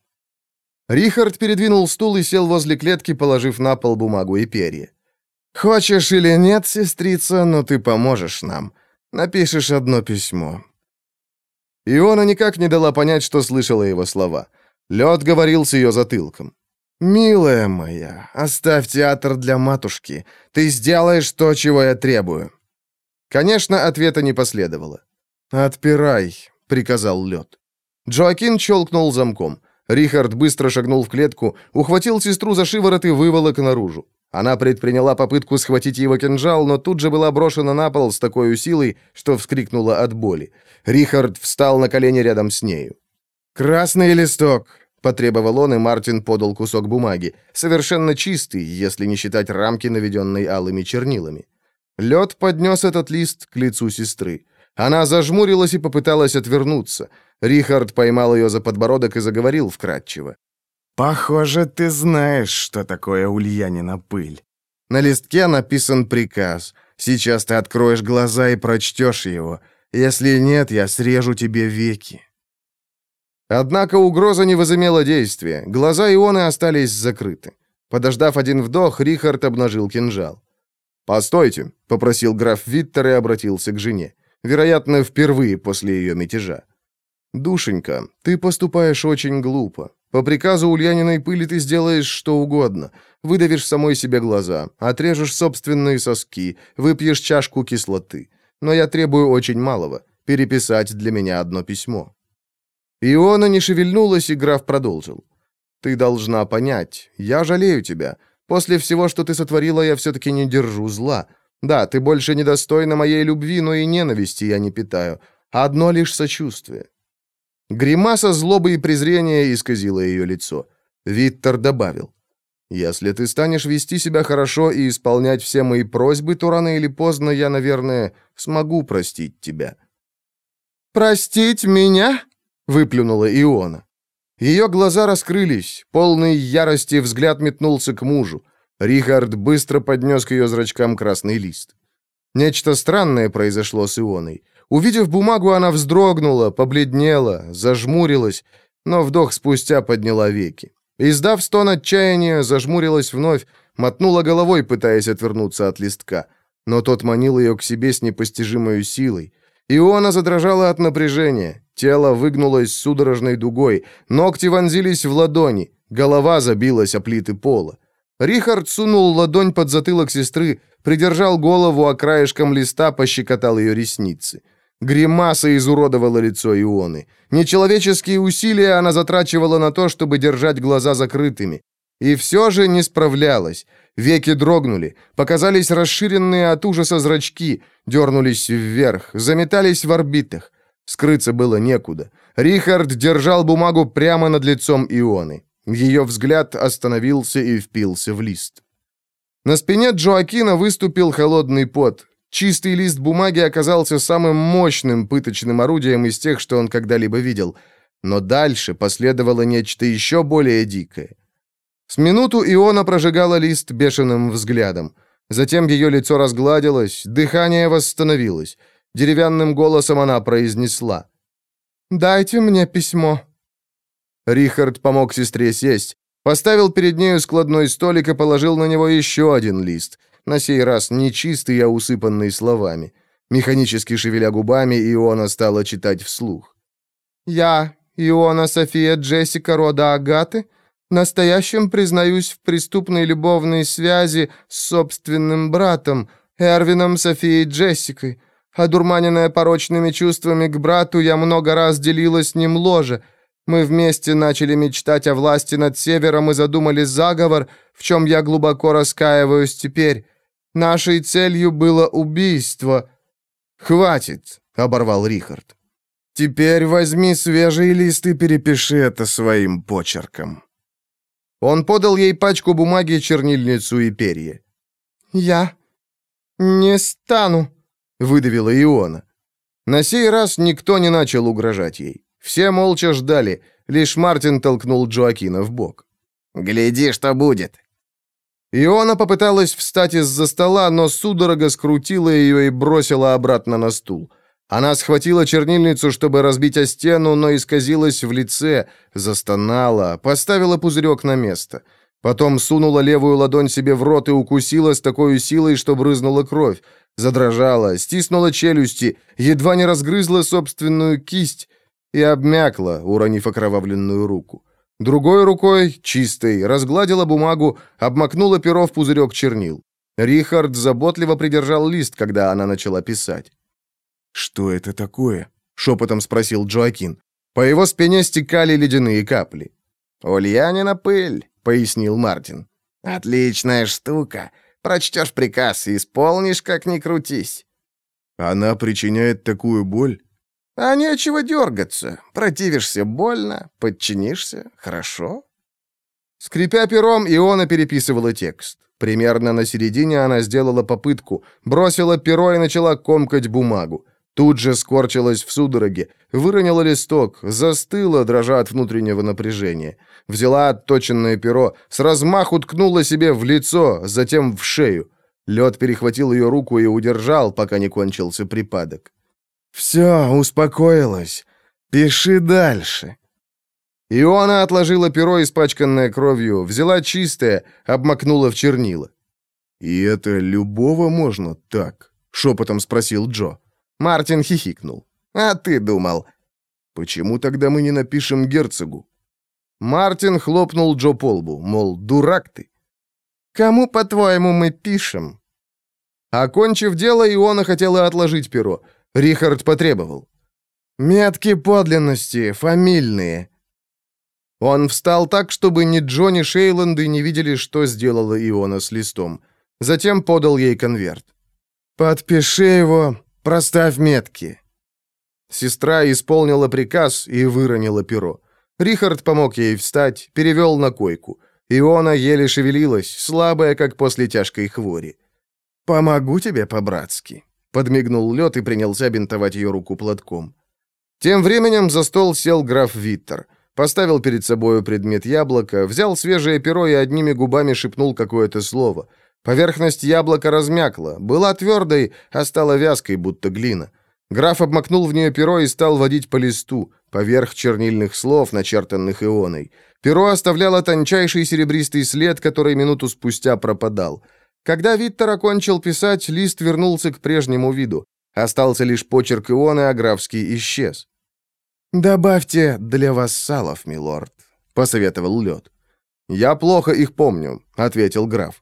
Speaker 1: Рихард передвинул стул и сел возле клетки, положив на пол бумагу и перья. Хочешь или нет, сестрица, но ты поможешь нам. Напишешь одно письмо». Иона никак не дала понять, что слышала его слова. Лед говорил с ее затылком. «Милая моя, оставь театр для матушки. Ты сделаешь то, чего я требую». Конечно, ответа не последовало. «Отпирай», — приказал лед. Джоакин щелкнул замком. Рихард быстро шагнул в клетку, ухватил сестру за шиворот и выволок наружу. Она предприняла попытку схватить его кинжал, но тут же была брошена на пол с такой силой, что вскрикнула от боли. Рихард встал на колени рядом с нею. «Красный листок!» — потребовал он, и Мартин подал кусок бумаги, совершенно чистый, если не считать рамки, наведенной алыми чернилами. Лед поднес этот лист к лицу сестры. Она зажмурилась и попыталась отвернуться. Рихард поймал ее за подбородок и заговорил вкратчиво. «Похоже, ты знаешь, что такое Ульянина пыль. На листке написан приказ. Сейчас ты откроешь глаза и прочтешь его. Если нет, я срежу тебе веки». Однако угроза не возымела действия. Глаза Ионы остались закрыты. Подождав один вдох, Рихард обнажил кинжал. «Постойте», — попросил граф Виттер и обратился к жене. Вероятно, впервые после ее мятежа. «Душенька, ты поступаешь очень глупо. По приказу Ульяниной пыли ты сделаешь что угодно. Выдавишь самой себе глаза, отрежешь собственные соски, выпьешь чашку кислоты. Но я требую очень малого — переписать для меня одно письмо». Иона не шевельнулась, и граф продолжил. «Ты должна понять, я жалею тебя. После всего, что ты сотворила, я все-таки не держу зла. Да, ты больше недостойна моей любви, но и ненависти я не питаю. Одно лишь сочувствие. Гримаса злобы и презрения исказила ее лицо. Виттер добавил. «Если ты станешь вести себя хорошо и исполнять все мои просьбы, то рано или поздно я, наверное, смогу простить тебя». «Простить меня?» — выплюнула Иона. Ее глаза раскрылись, полный ярости взгляд метнулся к мужу. Рихард быстро поднес к ее зрачкам красный лист. Нечто странное произошло с Ионой. Увидев бумагу, она вздрогнула, побледнела, зажмурилась, но вдох спустя подняла веки. Издав стон отчаяния, зажмурилась вновь, мотнула головой, пытаясь отвернуться от листка. Но тот манил ее к себе с непостижимой силой. Иона задрожала от напряжения, тело выгнулось судорожной дугой, ногти вонзились в ладони, голова забилась о плиты пола. Рихард сунул ладонь под затылок сестры, придержал голову, а краешком листа пощекотал ее ресницы. Гримаса изуродовала лицо Ионы. Нечеловеческие усилия она затрачивала на то, чтобы держать глаза закрытыми. И все же не справлялась. Веки дрогнули, показались расширенные от ужаса зрачки, дернулись вверх, заметались в орбитах. Скрыться было некуда. Рихард держал бумагу прямо над лицом Ионы. Ее взгляд остановился и впился в лист. На спине Джоакина выступил холодный пот. Чистый лист бумаги оказался самым мощным пыточным орудием из тех, что он когда-либо видел. Но дальше последовало нечто еще более дикое. С минуту Иона прожигала лист бешеным взглядом. Затем ее лицо разгладилось, дыхание восстановилось. Деревянным голосом она произнесла. «Дайте мне письмо». Рихард помог сестре сесть, поставил перед нею складной столик и положил на него еще один лист, на сей раз не чистый, а усыпанный словами. Механически шевеля губами, Иона стала читать вслух. «Я, Иона София Джессика рода Агаты, настоящим признаюсь в преступной любовной связи с собственным братом, Эрвином Софией Джессикой. Одурманенная порочными чувствами к брату, я много раз делила с ним ложе». Мы вместе начали мечтать о власти над Севером и задумали заговор, в чем я глубоко раскаиваюсь теперь. Нашей целью было убийство».
Speaker 2: «Хватит», — оборвал Рихард. «Теперь возьми свежий лист и перепиши это своим почерком».
Speaker 1: Он подал ей пачку бумаги, чернильницу и перья.
Speaker 3: «Я не стану», — выдавила Иона.
Speaker 1: На сей раз никто не начал угрожать ей. Все молча ждали, лишь Мартин толкнул Джоакина в бок.
Speaker 3: «Гляди, что будет!»
Speaker 1: Иона попыталась встать из-за стола, но судорога скрутила ее и бросила обратно на стул. Она схватила чернильницу, чтобы разбить о стену, но исказилась в лице, застонала, поставила пузырек на место. Потом сунула левую ладонь себе в рот и укусила с такой силой, что брызнула кровь. Задрожала, стиснула челюсти, едва не разгрызла собственную кисть, и обмякла, уронив окровавленную руку. Другой рукой, чистой, разгладила бумагу, обмакнула перо в пузырек чернил. Рихард заботливо придержал лист, когда она начала писать.
Speaker 2: «Что это такое?» — шепотом спросил Джоакин.
Speaker 1: По его спине стекали ледяные капли.
Speaker 3: «Ульянина пыль», — пояснил Мартин. «Отличная штука. Прочтешь приказ и исполнишь, как ни крутись».
Speaker 2: «Она причиняет такую боль?»
Speaker 3: А нечего дергаться. Противишься больно, подчинишься хорошо.
Speaker 1: Скрипя пером, Иона переписывала текст. Примерно на середине она сделала попытку, бросила перо и начала комкать бумагу. Тут же скорчилась в судороге, выронила листок, застыла, дрожа от внутреннего напряжения. Взяла отточенное перо, с размаху ткнула себе в лицо, затем в шею. Лед перехватил ее руку и удержал, пока не кончился припадок.
Speaker 2: «Все, успокоилась. Пиши дальше».
Speaker 1: Иона отложила перо, испачканное кровью, взяла чистое, обмакнула в чернила.
Speaker 2: «И это любого можно так?» — шепотом спросил Джо.
Speaker 1: Мартин хихикнул. «А ты думал?»
Speaker 2: «Почему тогда мы не напишем герцогу?»
Speaker 1: Мартин хлопнул Джо по лбу, мол, дурак ты. «Кому, по-твоему, мы пишем?» Окончив дело, Иона хотела отложить перо. Рихард потребовал.
Speaker 2: «Метки подлинности, фамильные».
Speaker 1: Он встал так, чтобы ни Джо, ни Шейланды не видели, что сделала Иона с листом. Затем подал ей конверт.
Speaker 2: «Подпиши его, проставь метки».
Speaker 1: Сестра исполнила приказ и выронила перо. Рихард помог ей встать, перевел на койку. Иона еле шевелилась, слабая, как после тяжкой хвори. «Помогу тебе по-братски», Подмигнул лед и принялся бинтовать ее руку платком. Тем временем за стол сел граф Виттер. Поставил перед собою предмет яблока, взял свежее перо и одними губами шепнул какое-то слово. Поверхность яблока размякла, была твердой, а стала вязкой, будто глина. Граф обмакнул в нее перо и стал водить по листу, поверх чернильных слов, начертанных ионой. Перо оставляло тончайший серебристый след, который минуту спустя пропадал. Когда Виттер окончил писать, лист вернулся к прежнему виду. Остался лишь почерк Ионы, а графский исчез.
Speaker 2: «Добавьте для вассалов, милорд», — посоветовал Лед.
Speaker 1: «Я плохо их помню», — ответил граф.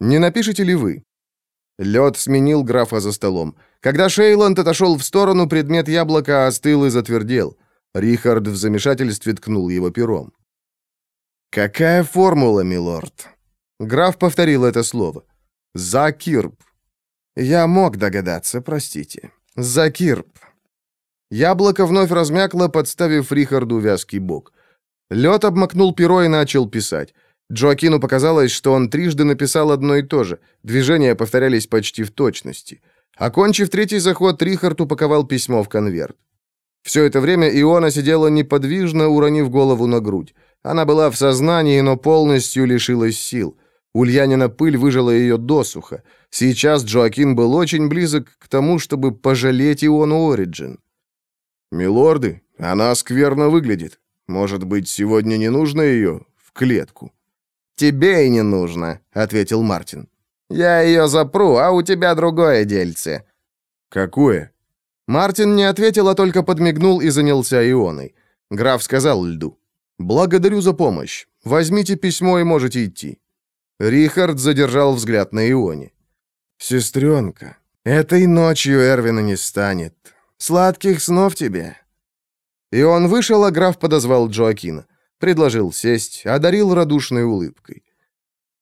Speaker 1: «Не напишите ли вы?» Лед сменил графа за столом. Когда Шейланд отошел в сторону, предмет яблока остыл и затвердел. Рихард в замешательстве ткнул его пером. «Какая формула, милорд?» Граф повторил это слово. «Закирб». «Я мог догадаться, простите. Закирб». Яблоко вновь размякло, подставив Рихарду вязкий бок. Лед обмакнул перо и начал писать. Джоакину показалось, что он трижды написал одно и то же. Движения повторялись почти в точности. Окончив третий заход, Рихард упаковал письмо в конверт. Все это время Иона сидела неподвижно, уронив голову на грудь. Она была в сознании, но полностью лишилась сил. Ульянина пыль выжила ее досуха. Сейчас Джоакин был очень близок к тому, чтобы пожалеть Иону Ориджин.
Speaker 2: «Милорды, она скверно выглядит. Может быть, сегодня не нужно ее в клетку?»
Speaker 3: «Тебе и не нужно», — ответил Мартин. «Я ее запру, а у тебя другое дельце».
Speaker 2: «Какое?»
Speaker 1: Мартин не ответил, а только подмигнул и занялся Ионой. Граф сказал льду. «Благодарю за помощь. Возьмите письмо и можете идти». Рихард задержал взгляд на Ионе.
Speaker 2: «Сестренка, этой ночью Эрвина не станет. Сладких снов тебе!»
Speaker 1: И он вышел, а граф подозвал Джоакина. Предложил сесть, одарил радушной улыбкой.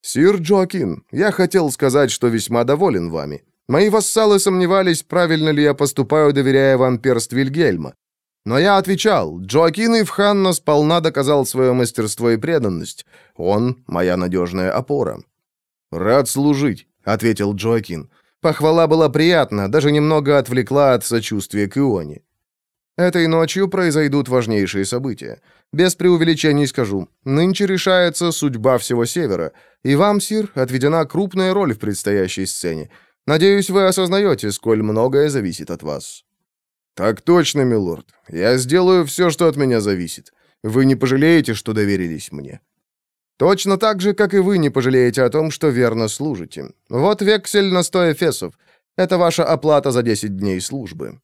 Speaker 1: «Сир Джоакин, я хотел сказать, что весьма доволен вами. Мои вассалы сомневались, правильно ли я поступаю, доверяя вам перст Вильгельма. Но я отвечал, Джоакин Ивханна сполна доказал свое мастерство и преданность. Он — моя надежная опора». «Рад служить», — ответил Джоакин. Похвала была приятна, даже немного отвлекла от сочувствия к Ионе. Этой ночью произойдут важнейшие события. Без преувеличений скажу, нынче решается судьба всего Севера, и вам, Сир, отведена крупная роль в предстоящей сцене. Надеюсь, вы осознаете, сколь многое зависит от вас». «Так точно, милорд. Я сделаю все, что от меня зависит. Вы не пожалеете, что доверились мне?» Точно так же, как и вы не пожалеете о том, что верно служите. Вот вексель на сто эфесов. Это ваша оплата за 10 дней службы.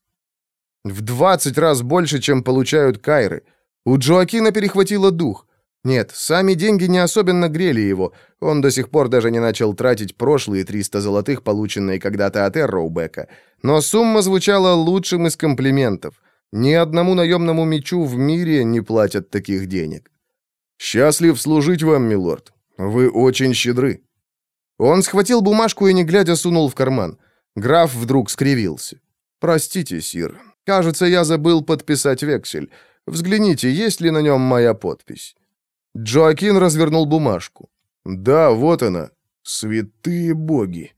Speaker 1: В 20 раз больше, чем получают кайры. У Джоакина перехватило дух. Нет, сами деньги не особенно грели его. Он до сих пор даже не начал тратить прошлые 300 золотых, полученные когда-то от Эрроубека. Но сумма звучала лучшим из комплиментов. Ни одному наемному мечу в мире не платят таких денег. «Счастлив служить вам, милорд. Вы очень щедры». Он схватил бумажку и, не глядя, сунул в карман. Граф вдруг скривился. «Простите, сир. Кажется, я забыл подписать вексель. Взгляните, есть ли на нем моя подпись». Джоакин развернул бумажку. «Да, вот она. Святые боги».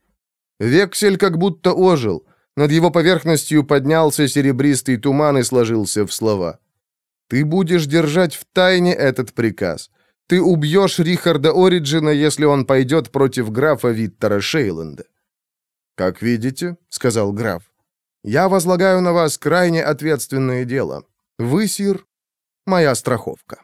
Speaker 1: Вексель как будто ожил. Над его поверхностью поднялся серебристый туман и сложился в слова. Ты будешь держать в тайне этот приказ. Ты убьешь Рихарда Ориджина, если он пойдет против графа Виттера Шейланда». «Как видите», — сказал граф, — «я возлагаю на вас крайне ответственное дело. Вы, сир, моя страховка».